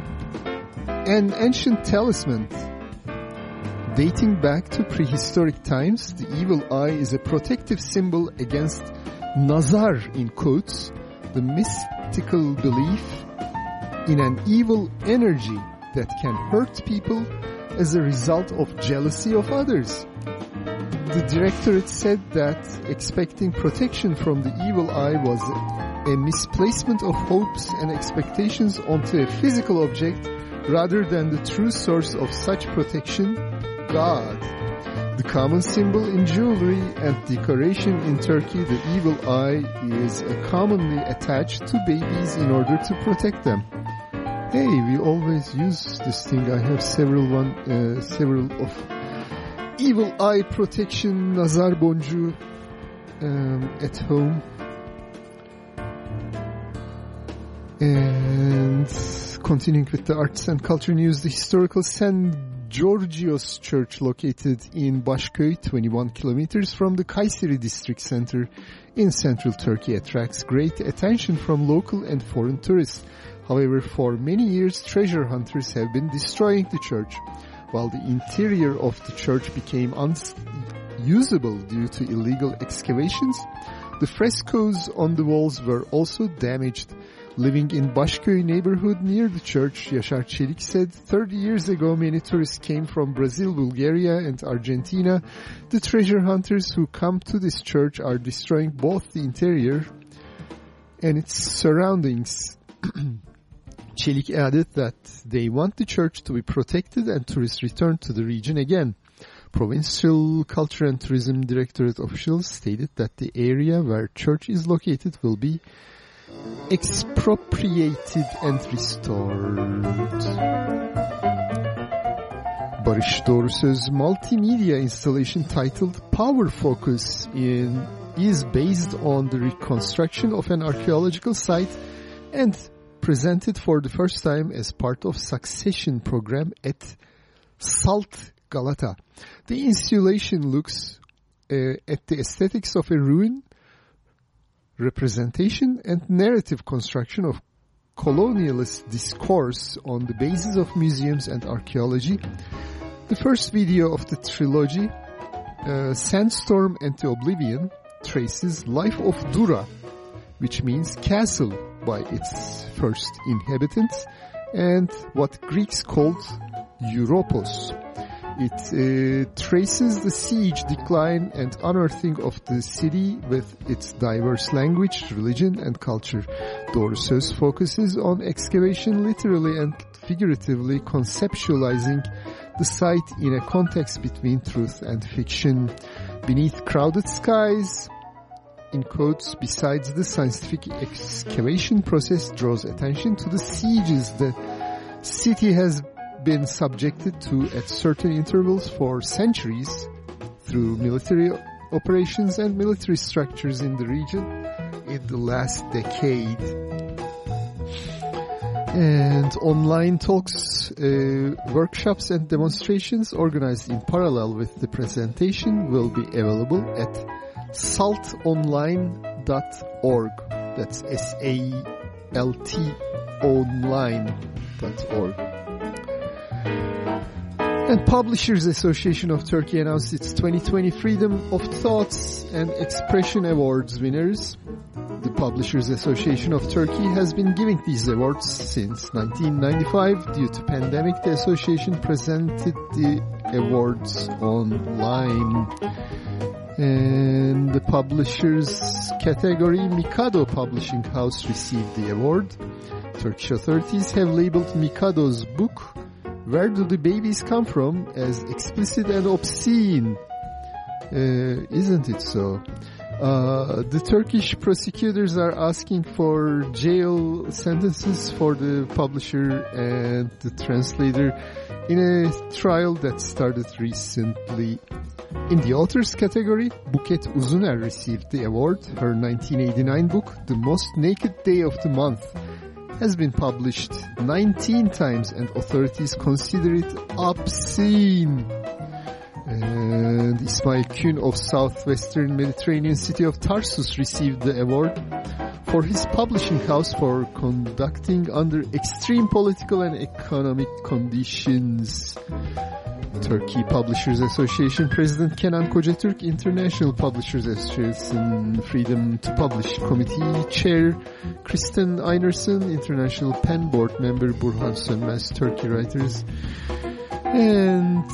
an ancient talisman dating back to prehistoric times, the evil eye is a protective symbol against nazar in quotes, the mystical belief in an evil energy that can hurt people as a result of jealousy of others. The directorate said that expecting protection from the evil eye was a misplacement of hopes and expectations onto a physical object rather than the true source of such protection, God. The common symbol in jewelry and decoration in Turkey, the evil eye, is commonly attached to babies in order to protect them. Hey, we always use this thing. I have several one, uh, several of evil eye protection nazar boncuğu um, at home. And continuing with the arts and culture news, the historical San Georgios Church located in Başköy, 21 kilometers from the Kayseri district center in central Turkey attracts great attention from local and foreign tourists. However, for many years, treasure hunters have been destroying the church. While the interior of the church became unusable due to illegal excavations, the frescoes on the walls were also damaged. Living in Başköy neighborhood near the church, Yaşar Çelik said 30 years ago many tourists came from Brazil, Bulgaria and Argentina. The treasure hunters who come to this church are destroying both the interior and its surroundings. (clears throat) Çelik added that they want the church to be protected and tourists return to the region again. Provincial Culture and Tourism Directorate officials stated that the area where church is located will be expropriated and restored. Barış multimedia installation titled Power Focus in, is based on the reconstruction of an archaeological site and presented for the first time as part of Succession program at Salt Galata. The installation looks uh, at the aesthetics of a ruin, representation and narrative construction of colonialist discourse on the basis of museums and archaeology. The first video of the trilogy, uh, Sandstorm and the Oblivion, traces life of Dura, which means castle by its first inhabitants, and what Greeks called Europos. It uh, traces the siege, decline, and unearthing of the city with its diverse language, religion, and culture. Doğrusöz focuses on excavation literally and figuratively conceptualizing the site in a context between truth and fiction. Beneath crowded skies, in quotes, besides the scientific excavation process draws attention to the sieges the city has been subjected to at certain intervals for centuries through military operations and military structures in the region in the last decade. And online talks, uh, workshops and demonstrations organized in parallel with the presentation will be available at saltonline.org. That's S-A-L-T online.org. And Publishers Association of Turkey announced its 2020 Freedom of Thoughts and Expression Awards winners. The Publishers Association of Turkey has been giving these awards since 1995. Due to pandemic, the association presented the awards online. And the publishers category, Mikado Publishing House received the award. Turkish authorities have labeled Mikado's book where Do the Babies Come From as explicit and obscene. Uh, isn't it so? Uh, the Turkish prosecutors are asking for jail sentences for the publisher and the translator in a trial that started recently. In the authors category, Buket Uzuner received the award. Her 1989 book, The Most Naked Day of the Month, has been published 19 times and authorities consider it obscene. And Ismail Kün of southwestern Mediterranean city of Tarsus received the award for his publishing house for conducting under extreme political and economic conditions. Turkey Publishers Association President Kenan Kocatürk, International Publishers Association Freedom to Publish Committee Chair Kristenn Einarsson, International Pen Board Member Burhan Sönmez, Turkey Writers, and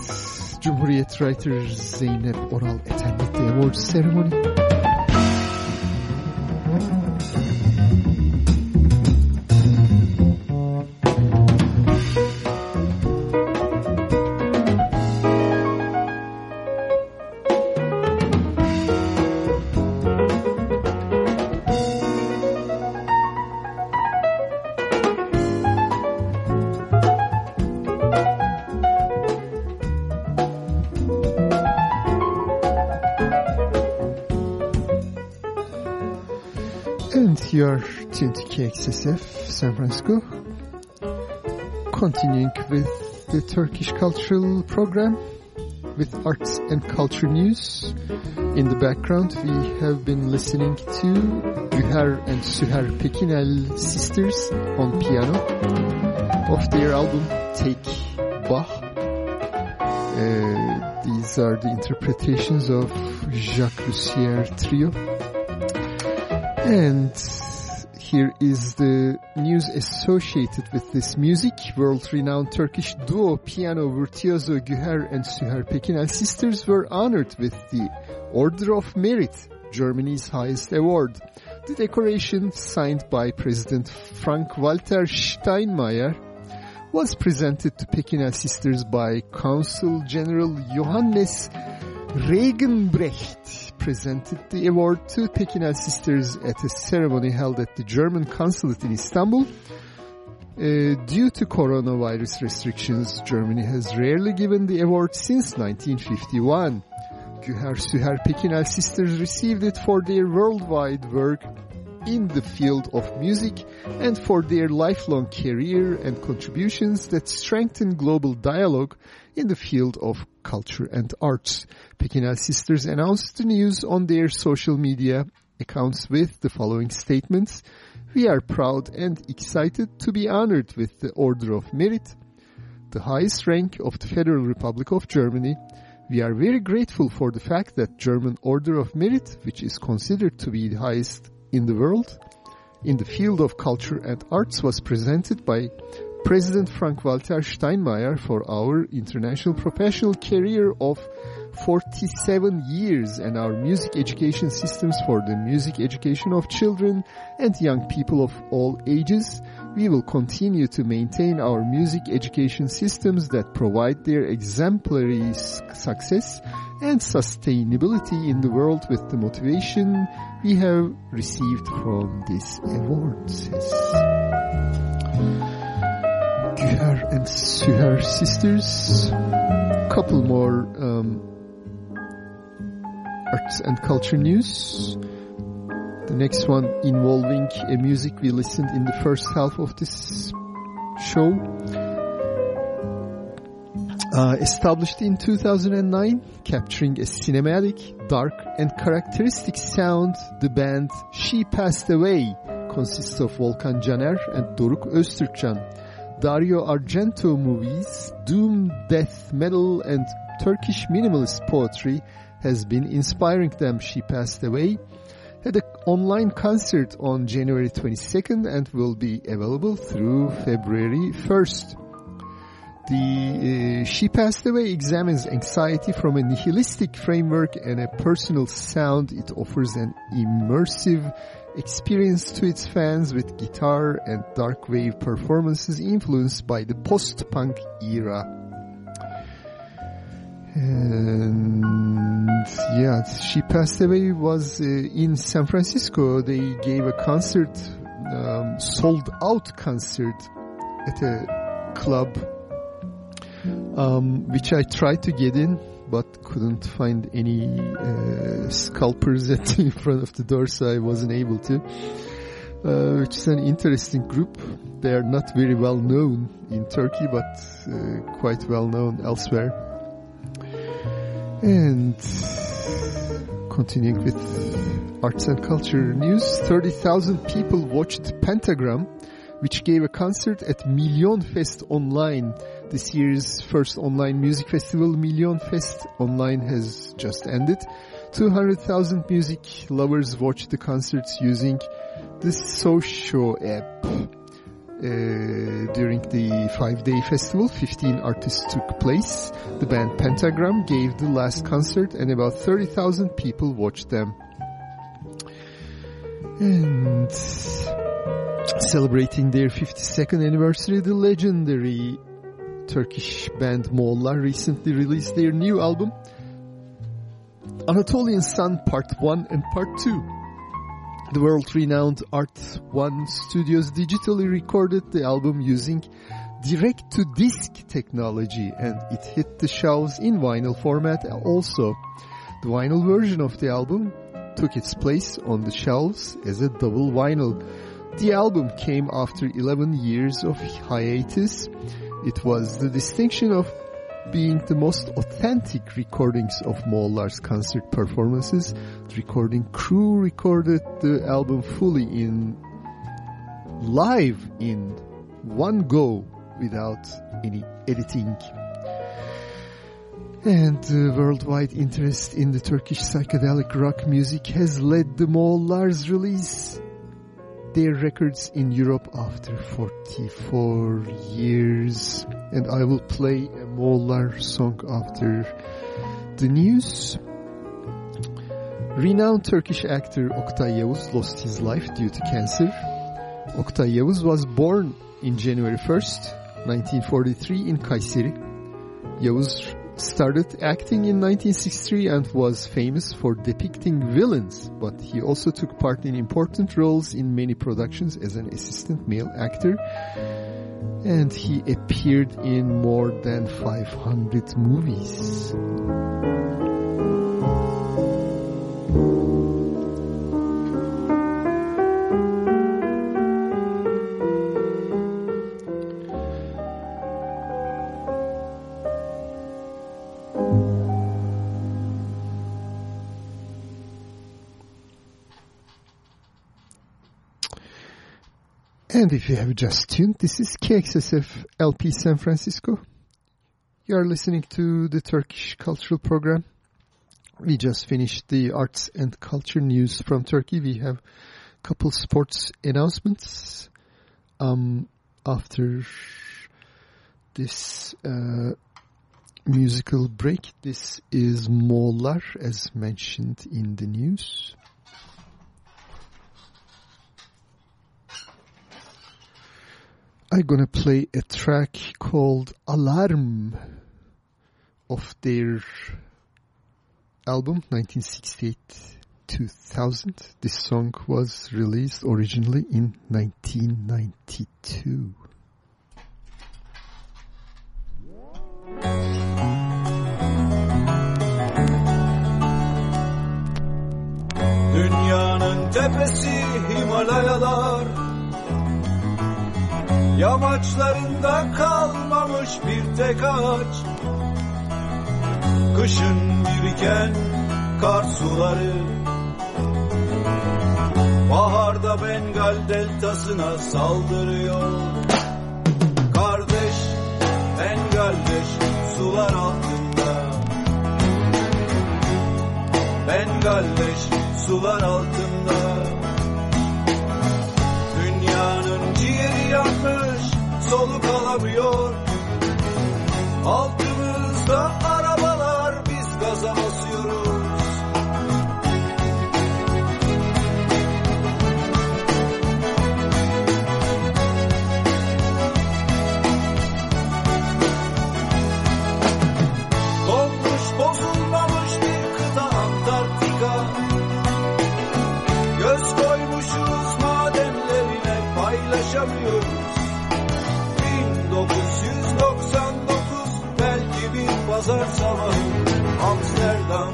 Cumhuriyet Writer Zeynep Oral attended the awards ceremony. KXSF San Francisco. Continuing with the Turkish cultural program with arts and culture news. In the background we have been listening to Güher and Süher Pekinel sisters on piano of their album Take Bach. Uh, these are the interpretations of Jacques Loussier Trio. And here is the news associated with this music. World-renowned Turkish duo piano virtuoso Güher and Süher Pekinel sisters were honored with the Order of Merit, Germany's highest award. The decoration, signed by President Frank-Walter Steinmeier, was presented to Pekinel sisters by Consul General Johannes Regenbrecht presented the award to Pekinel sisters at a ceremony held at the German consulate in Istanbul. Uh, due to coronavirus restrictions, Germany has rarely given the award since 1951. Güher Süher Pekinel sisters received it for their worldwide work in the field of music and for their lifelong career and contributions that strengthen global dialogue in the field of culture and arts. Pekinel sisters announced the news on their social media accounts with the following statements. We are proud and excited to be honored with the Order of Merit. the highest rank of the Federal Republic of Germany. We are very grateful for the fact that German Order of Merit, which is considered to be the highest in the world, in the field of culture and arts was presented by President Frank-Walter Steinmeier for our international professional career of 47 years and our music education systems for the music education of children and young people of all ages. We will continue to maintain our music education systems that provide their exemplary success and sustainability in the world with the motivation we have received from this award, Güher and Süher sisters. Couple more um, arts and culture news. The next one involving a music we listened in the first half of this show. Uh, established in 2009, capturing a cinematic, dark and characteristic sound, the band She Past Away consists of Volkan Caner and Doruk Öztürkcan. Dario Argento movies, doom, death, metal and Turkish minimalist poetry has been inspiring them. She Past Away. Had an online concert on January 22nd and will be available through February 1st. The uh, She Past Away examines anxiety from a nihilistic framework and a personal sound. It offers an immersive experience to its fans with guitar and dark wave performances influenced by the post-punk era. And yeah, She Past Away was uh, in San Francisco. They gave a concert, um, sold out concert at a club um, which I tried to get in, but couldn't find any uh, scalpers (laughs) at in front of the door, so I wasn't able to. Uh, which is an interesting group. They are not very well known in Turkey, but uh, quite well known elsewhere. And continuing with arts and culture news, 30,000 people watched Pentagram, which gave a concert at Million Fest Online this year's first online music festival, Million Fest Online, has just ended. 200,000 music lovers watched the concerts using the Socio app. Uh, during the five-day festival, 15 artists took place. The band Pentagram gave the last concert and about 30,000 people watched them. And celebrating their 52nd anniversary, the legendary Turkish band Moğollar recently released their new album, Anatolian Sun Part 1 and Part 2. The world-renowned Art One Studios digitally recorded the album using direct-to-disc technology and it hit the shelves in vinyl format also. The vinyl version of the album took its place on the shelves as a double vinyl. The album came after 11 years of hiatus. It was the distinction of being the most authentic recordings of Moğollar's concert performances. The recording crew recorded the album fully in live in one go without any editing. And the worldwide interest in the Turkish psychedelic rock music has led the Moğollar's release their records in Europe after 44 years. And I will play a Moğollar song after the news. Renowned Turkish actor Oktay Yavuz lost his life due to cancer. Oktay Yavuz was born in January 1st, 1943 in Kayseri. Yavuz started acting in 1963 and was famous for depicting villains, but he also took part in important roles in many productions as an assistant male actor. And he appeared in more than 500 movies. And if you have just tuned, this is KXSF LP San Francisco. You are listening to the Turkish Cultural Program. We just finished the arts and culture news from Turkey. We have a couple sports announcements. Um, after this uh, musical break, this is Moğollar as mentioned in the news. I'm gonna play a track called Alarm of their album 1968-2000. This song was released originally in 1992. Dünyanın tepesi Himalayalar Yamaçlarında kalmamış bir tek ağaç. Kışın biriken kar suları. Baharda Bengal deltasına saldırıyor. Kardeş Bengaldeş sular altında. Bengaldeş sular altında yanmış soluk alamıyor. Altımızda arabalar biz gaza basıyoruz pazar sabahı Amsterdam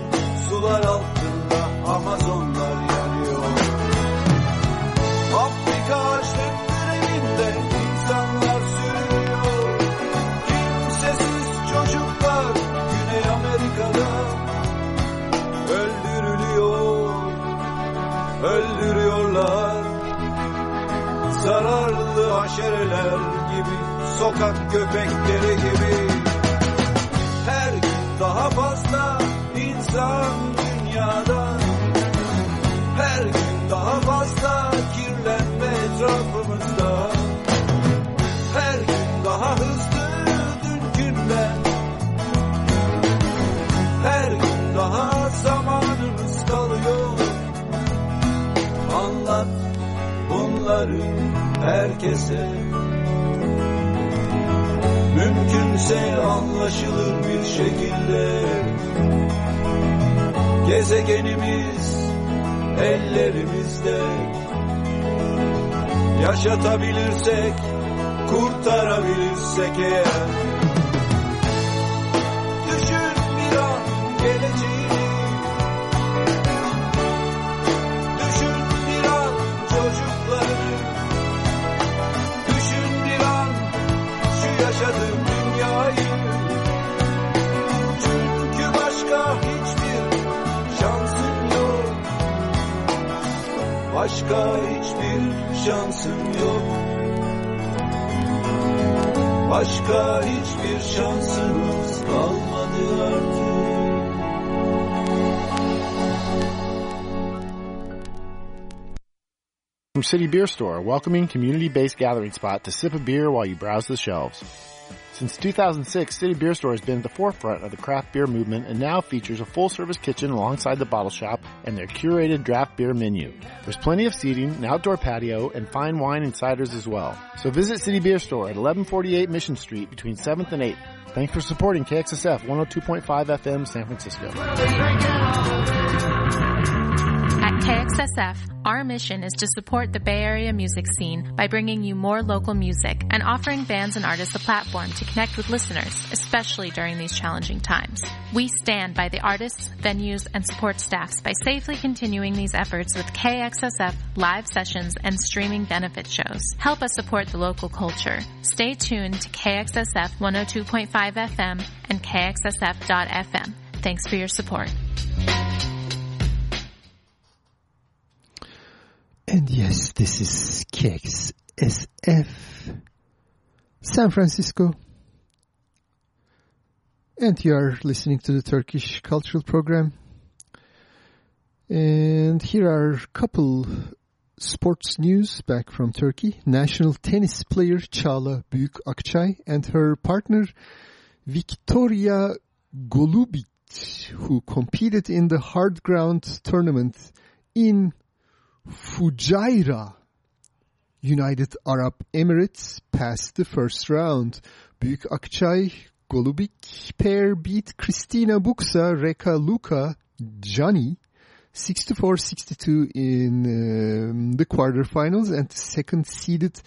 sular altında Amazonlar yanıyor. Afrika açlık grevinde insanlar sürüyor. Kimsesiz çocuklar Güney Amerika'da öldürülüyor. Öldürüyorlar. Zararlı haşereler gibi sokak köpekleri gibi insan dünyada. Her gün daha fazla kirlenme etrafımızda. Her gün daha hızlı dünkünden her gün daha zamanımız kalıyor. Anlat bunları herkese. Mümkünse anlaşılır bir şekilde Gezegenimiz ellerimizde. Yaşatabilirsek, kurtarabilirsek eğer Başka hiçbir şansın yok Başka hiçbir şansımız kalmadı artık From City Beer Store, a welcoming community-based gathering spot to sip a beer while you browse the shelves. Since 2006, City Beer Store has been at the forefront of the craft beer movement and now features a full-service kitchen alongside the bottle shop and their curated draft beer menu. There's plenty of seating, an outdoor patio, and fine wine and ciders as well. So visit City Beer Store at 1148 Mission Street between 7th and 8th. Thanks for supporting KXSF 102.5 FM San Francisco. KXSF, our mission is to support the Bay Area music scene by bringing you more local music and offering bands and artists a platform to connect with listeners, especially during these challenging times. We stand by the artists, venues, and support staffs by safely continuing these efforts with KXSF live sessions and streaming benefit shows. Help us support the local culture. Stay tuned to KXSF 102.5 FM and KXSF.FM. Thanks for your support. And yes, this is KXSF San Francisco. And you are listening to the Turkish Cultural Program. And here are a couple sports news back from Turkey. National tennis player Çağla Büyük Akçay and her partner Victoria Golubic, who competed in the hard ground tournament in Fujairah, United Arab Emirates, passed the first round. Büyük Akçay Golubic pair beat Kristina Buksa, Reka Luka, Johnny 64-62 in um, the quarterfinals. And second seeded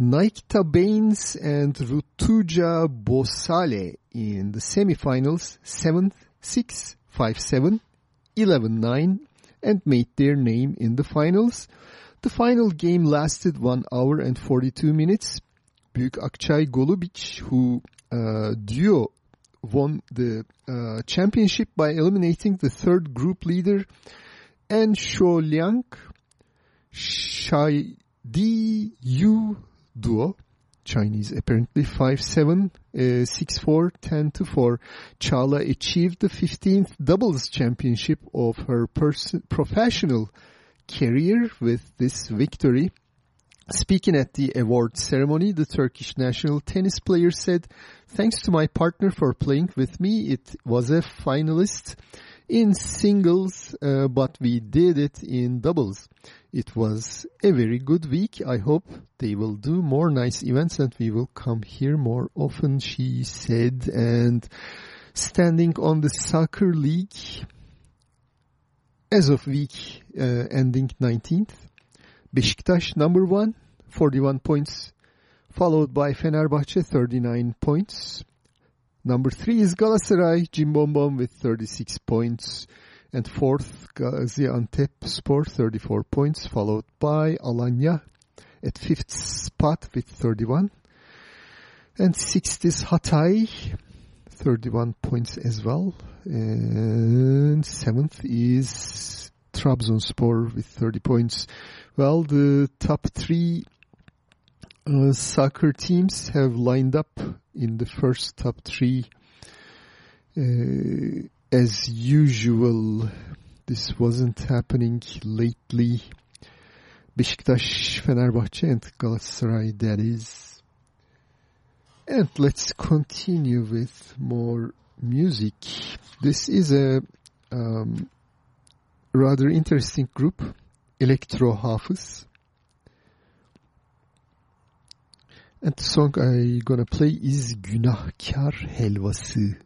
Naiktha Bains and Rutuja Bhosale in the semifinals. 7-6, 5-7, 11-9 and made their name in the finals. The final game lasted 1 hour and 42 minutes. Büyük Akçay Golubic who uh, duo won the uh, championship by eliminating the third group leader and Shuo Liang Shai Di Yu duo. Chinese apparently 5-7, uh, 6-4, 10-4. Çağla achieved the 15th doubles championship of her professional career with this victory. Speaking at the award ceremony, the Turkish national tennis player said, Thanks to my partner for playing with me. It was a finalist in singles, uh, but we did it in doubles. It was a very good week. I hope they will do more nice events and we will come here more often, she said. And standing on the soccer league, as of week uh, ending 19th, Beşiktaş number one, 41 points, followed by Fenerbahçe, 39 points. Number three is Galatasaray, Cimbombom with 36 points. And fourth, Gaziantep Sport, 34 points, followed by Alanya at fifth spot with 31. And sixth is Hatay, 31 points as well. And seventh is Trabzonspor with 30 points. Well, the top three uh, soccer teams have lined up in the first top three. Uh, as usual, this wasn't happening lately. Beşiktaş, Fenerbahçe and Galatasaray, that is. And let's continue with more music. This is a um, rather interesting group, Elektro Hafız. And the song I gonna play is Günahkar Helvası.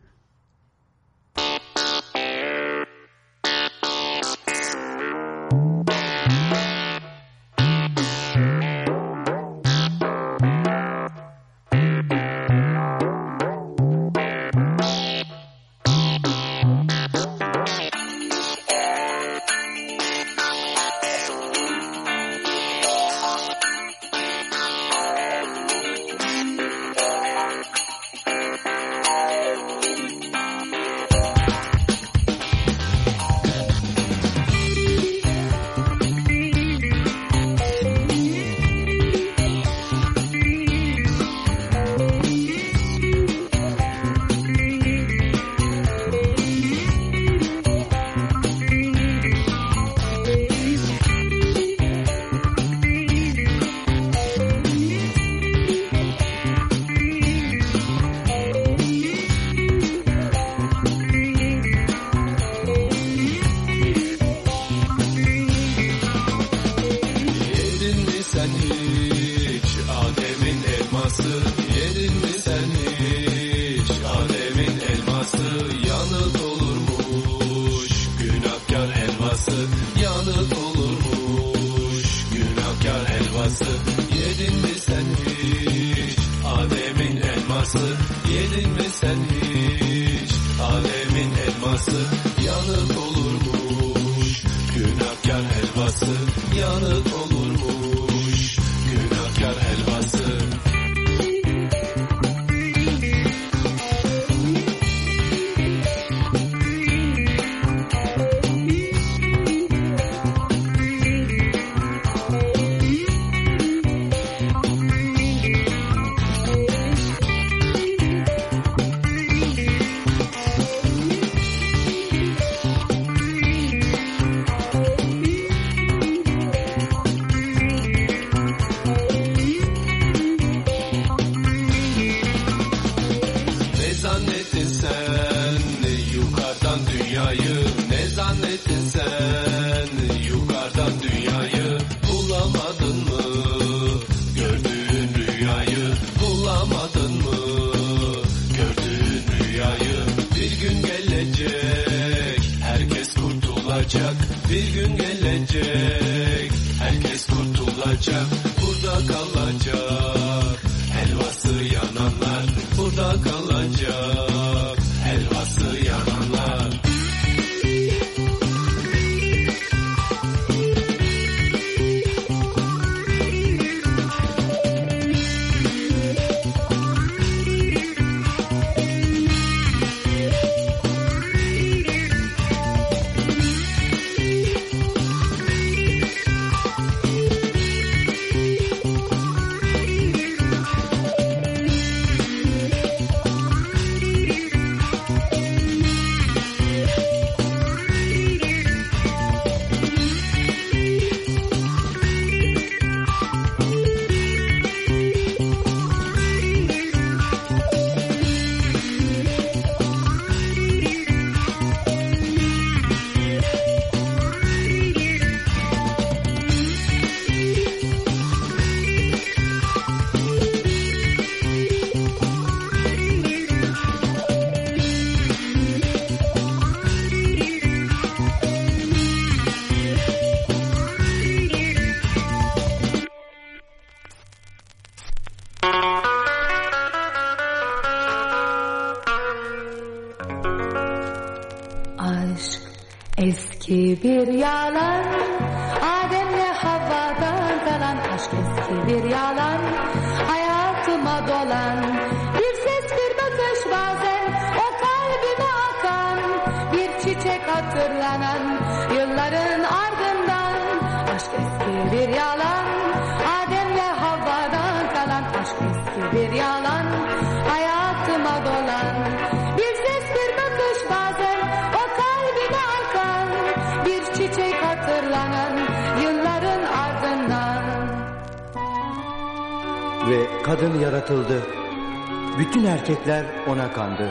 Erkekler ona kandı.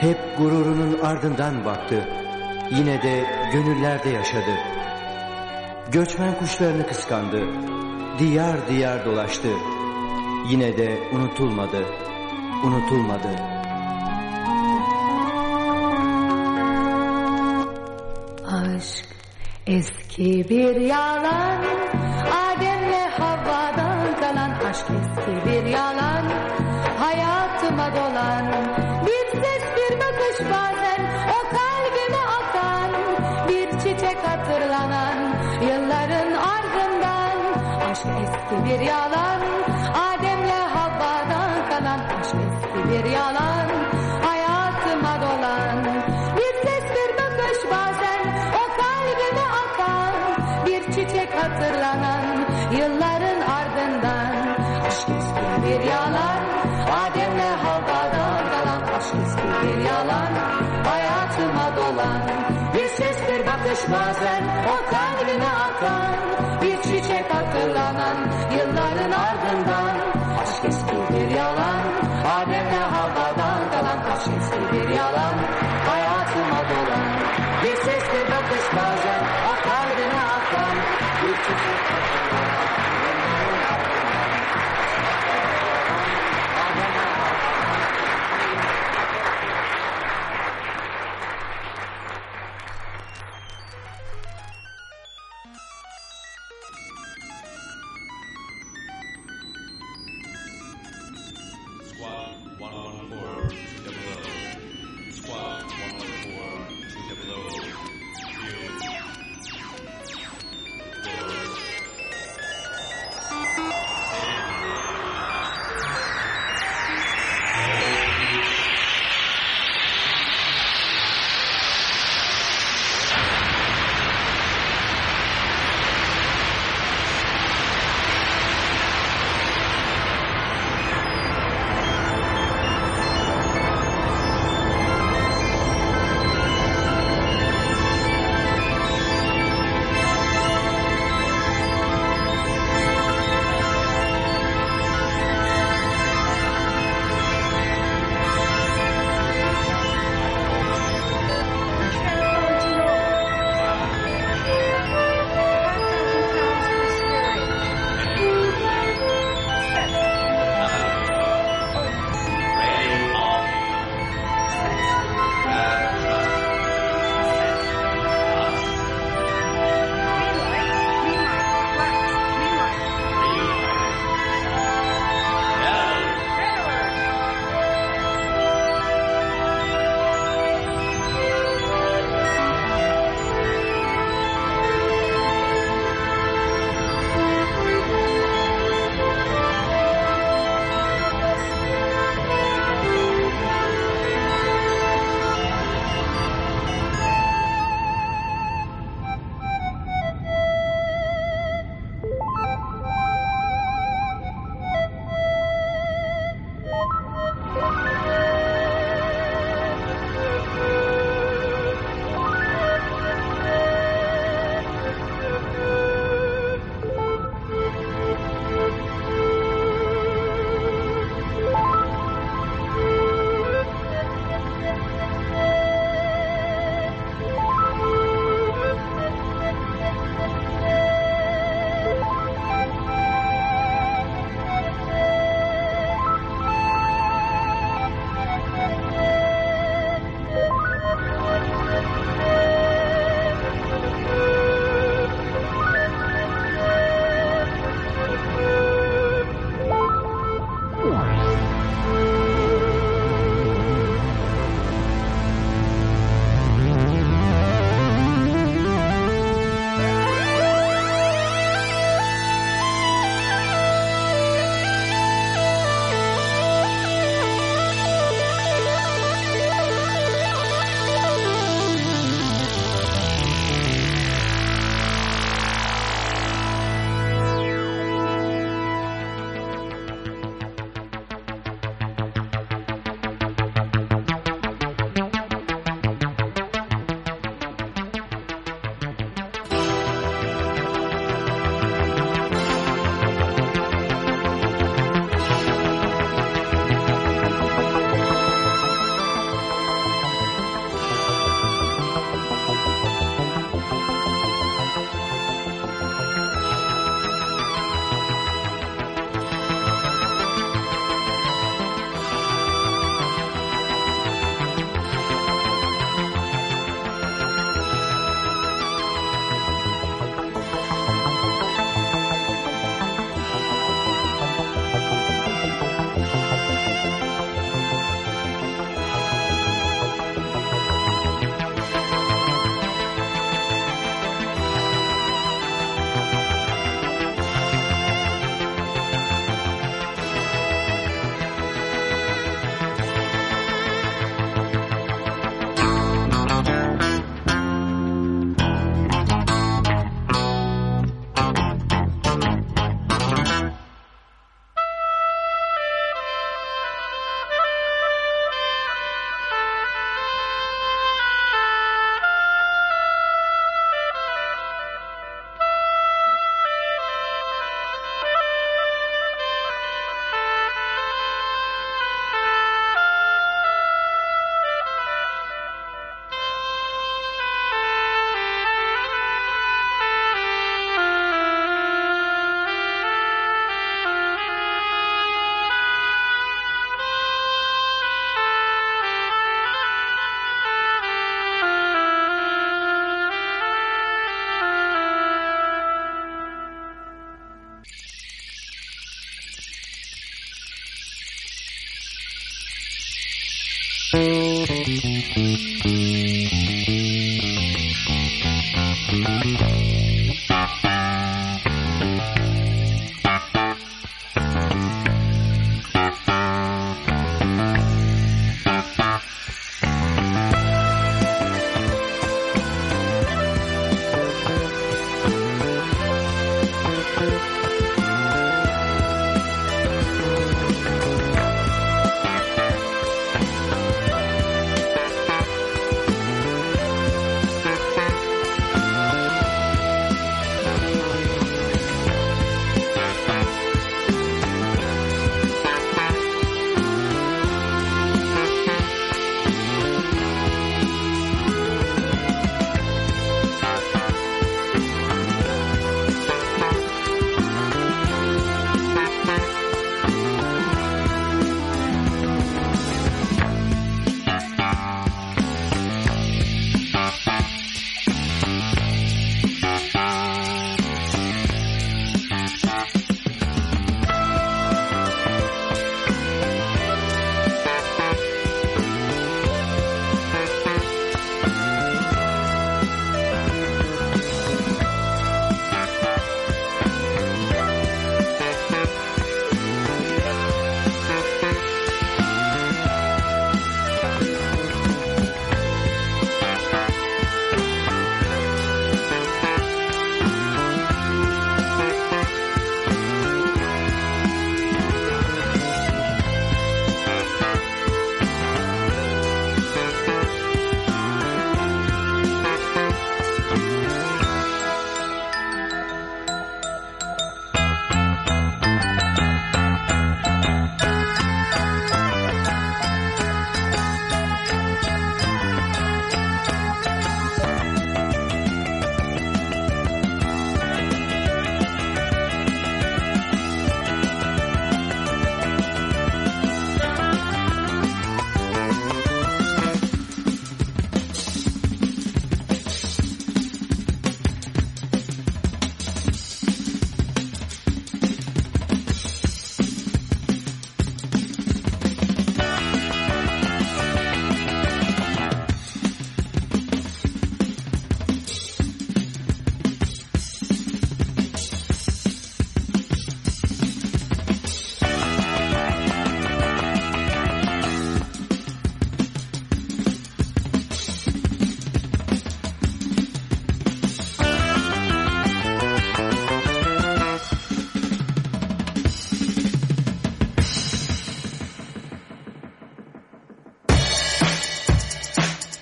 Hep gururunun ardından baktı. Yine de gönüllerde yaşadı. Göçmen kuşlarını kıskandı. Diyar diyar dolaştı. Yine de unutulmadı. Unutulmadı. Aşk eski bir yalan Adem'le Havva'dan kalan Aşk eski bir yalan Dolan Bir ses bir bakış bazen O kalbime akan Bir çiçek hatırlanan Yılların ardından Aşk eski bir yalan. Adem'le Havva'dan kalan Aşk eski bir yalan. Hayatıma dolan. Bir ses bir bakış bazen O kalbime akan Bir çiçek hatırlanan Yılların ardından Aşk eski bir yalan. Adem'le Havva'dan Aşk eski bir yalan Hayatıma dolan Bir ses bir bakış bazen O kalbime akan Bir çiçek hatırlanan Yılların ardından. Aşk eski bir yalan Adem'le Havva'dan kalan Aşk eski bir yalan Hayatıma dolan Bir ses bir bakış bazen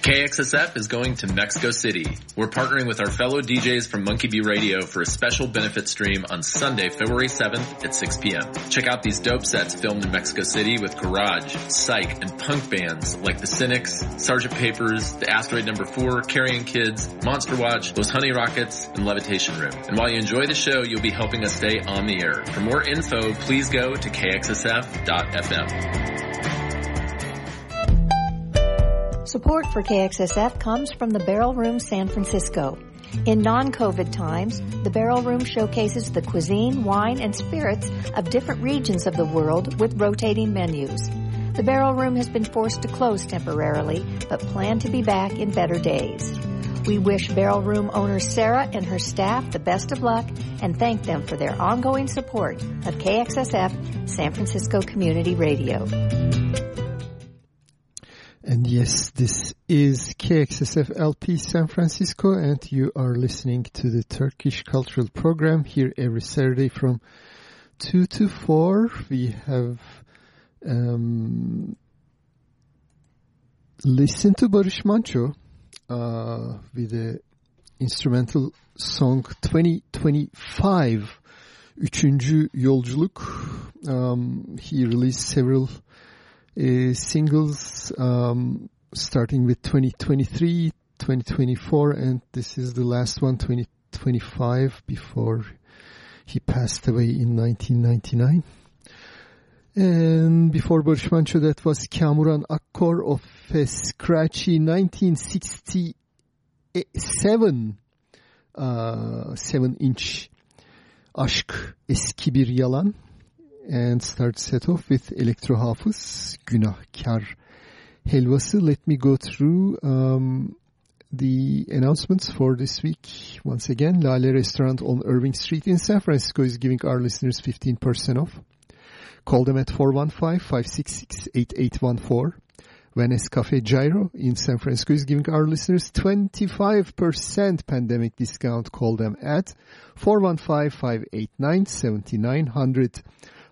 KXSF is going to Mexico City. We're partnering with our fellow DJs from Monkey Bee Radio for a special benefit stream on Sunday, February 7th at 6 p.m. Check out these dope sets filmed in Mexico City with garage, psych, and punk bands like the Cynics, Sergeant Papers, The Asteroid Number 4, Carrying Kids, Monster Watch, Los Honey Rockets, and Levitation Room. And while you enjoy the show, you'll be helping us stay on the air. For more info, please go to kxsf.fm. Support for KXSF comes from the Barrel Room San Francisco. In non-COVID times, the Barrel Room showcases the cuisine, wine, and spirits of different regions of the world with rotating menus. The Barrel Room has been forced to close temporarily, but plan to be back in better days. We wish Barrel Room owner Sarah and her staff the best of luck and thank them for their ongoing support of KXSF San Francisco Community Radio. And yes, this is KXSF LP San Francisco and you are listening to the Turkish Cultural Program here every Saturday from 2 to 4. We have um, listened to Barış Manço uh, with the instrumental song 2025 Üçüncü Yolculuk. Um, he released several singles um, starting with 2023, 2024, and this is the last one, 2025, before he passed away in 1999. And before Barış Manço, that was Kamuran Akkor of a scratchy 1967 uh, 7-inch Aşk Eski Bir Yalan and start set off with Elektro Hafız Günahkar helvası. Let me go through um, the announcements for this week. Once again, Lale Restaurant on Irving Street in San Francisco is giving our listeners 15% off. Call them at 415-566-8814. Venice Cafe Gyro in San Francisco is giving our listeners 25% pandemic discount. Call them at 415-589-7900.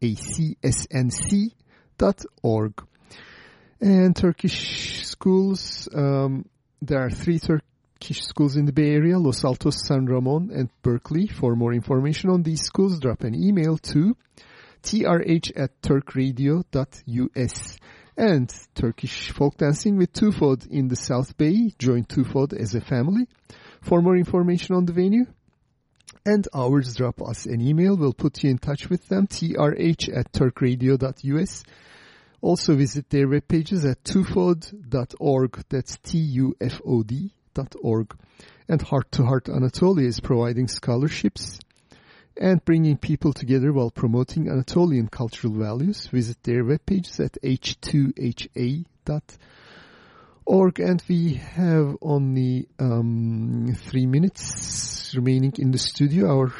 acsnc.org. And Turkish schools, um, there are three Turkish schools in the Bay Area, Los Altos, San Ramon, and Berkeley. For more information on these schools, drop an email to trh at turkradio.us. And Turkish folk dancing with Tufod in the South Bay. Join Tufod as a family. For more information on the venue, and ours, drop us an email. We'll put you in touch with them, trh at turkradio.us. Also visit their web pages at tufod.org. That's T-U-F-O-D dot org. And Heart to Heart Anatolia is providing scholarships and bringing people together while promoting Anatolian cultural values. Visit their web pages at h2ha.org. Org, and we have only um, three minutes remaining in the studio. Our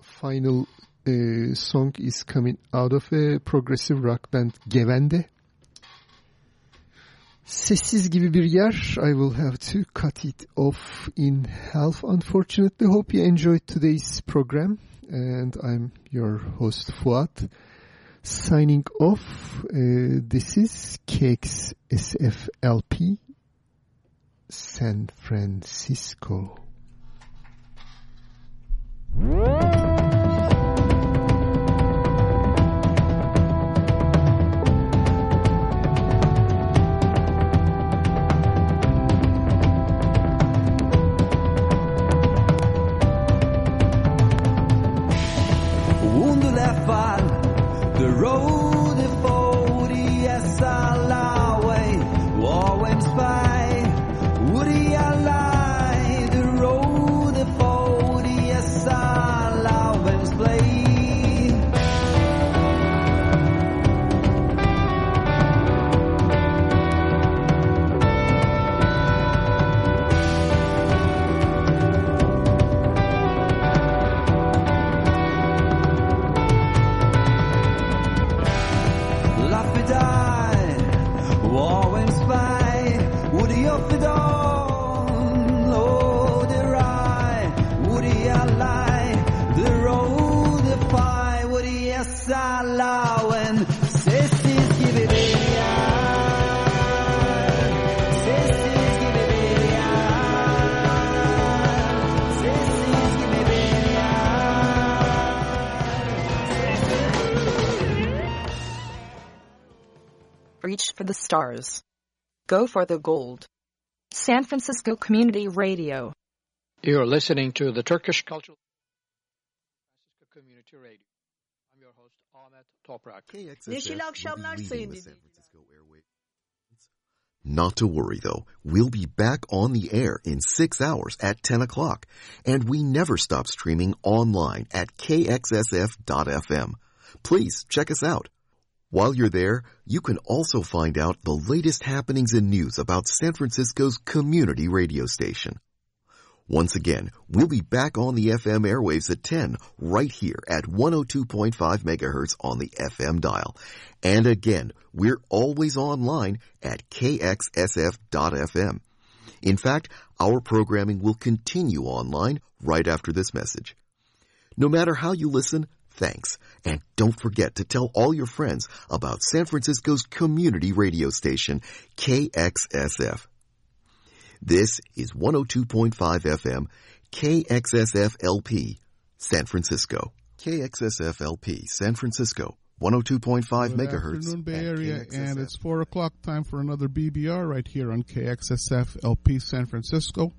final uh, song is coming out of a progressive rock band Gevende. Sessiz gibi bir yer. I will have to cut it off in half unfortunately. Hope you enjoyed today's program. And I'm your host Fuat. Signing off. Uh, this is KXSFLP San Francisco. Stars. Go for the gold. San Francisco Community Radio. You're listening to the Turkish Cultural Francisco Community Radio. I'm your host Ahmet Toprak. Neşeli akşamlar sayın dinleyiciler. Not to worry though, we'll be back on the air in six hours at 10 o'clock, and we never stop streaming online at kxsf.fm. Please check us out. While you're there, you can also find out the latest happenings and news about San Francisco's community radio station. Once again, we'll be back on the FM airwaves at 10 right here at 102.5 megahertz on the FM dial. And again, we're always online at kxsf.fm. In fact, our programming will continue online right after this message. No matter how you listen, Thanks. And don't forget to tell all your friends about San Francisco's community radio station, KXSF. This is 102.5 FM, KXSF LP, San Francisco. KXSF LP, San Francisco, 102.5 Good megahertz. afternoon, Bay Area, and it's 4 o'clock time for another BBR right here on KXSF LP San Francisco.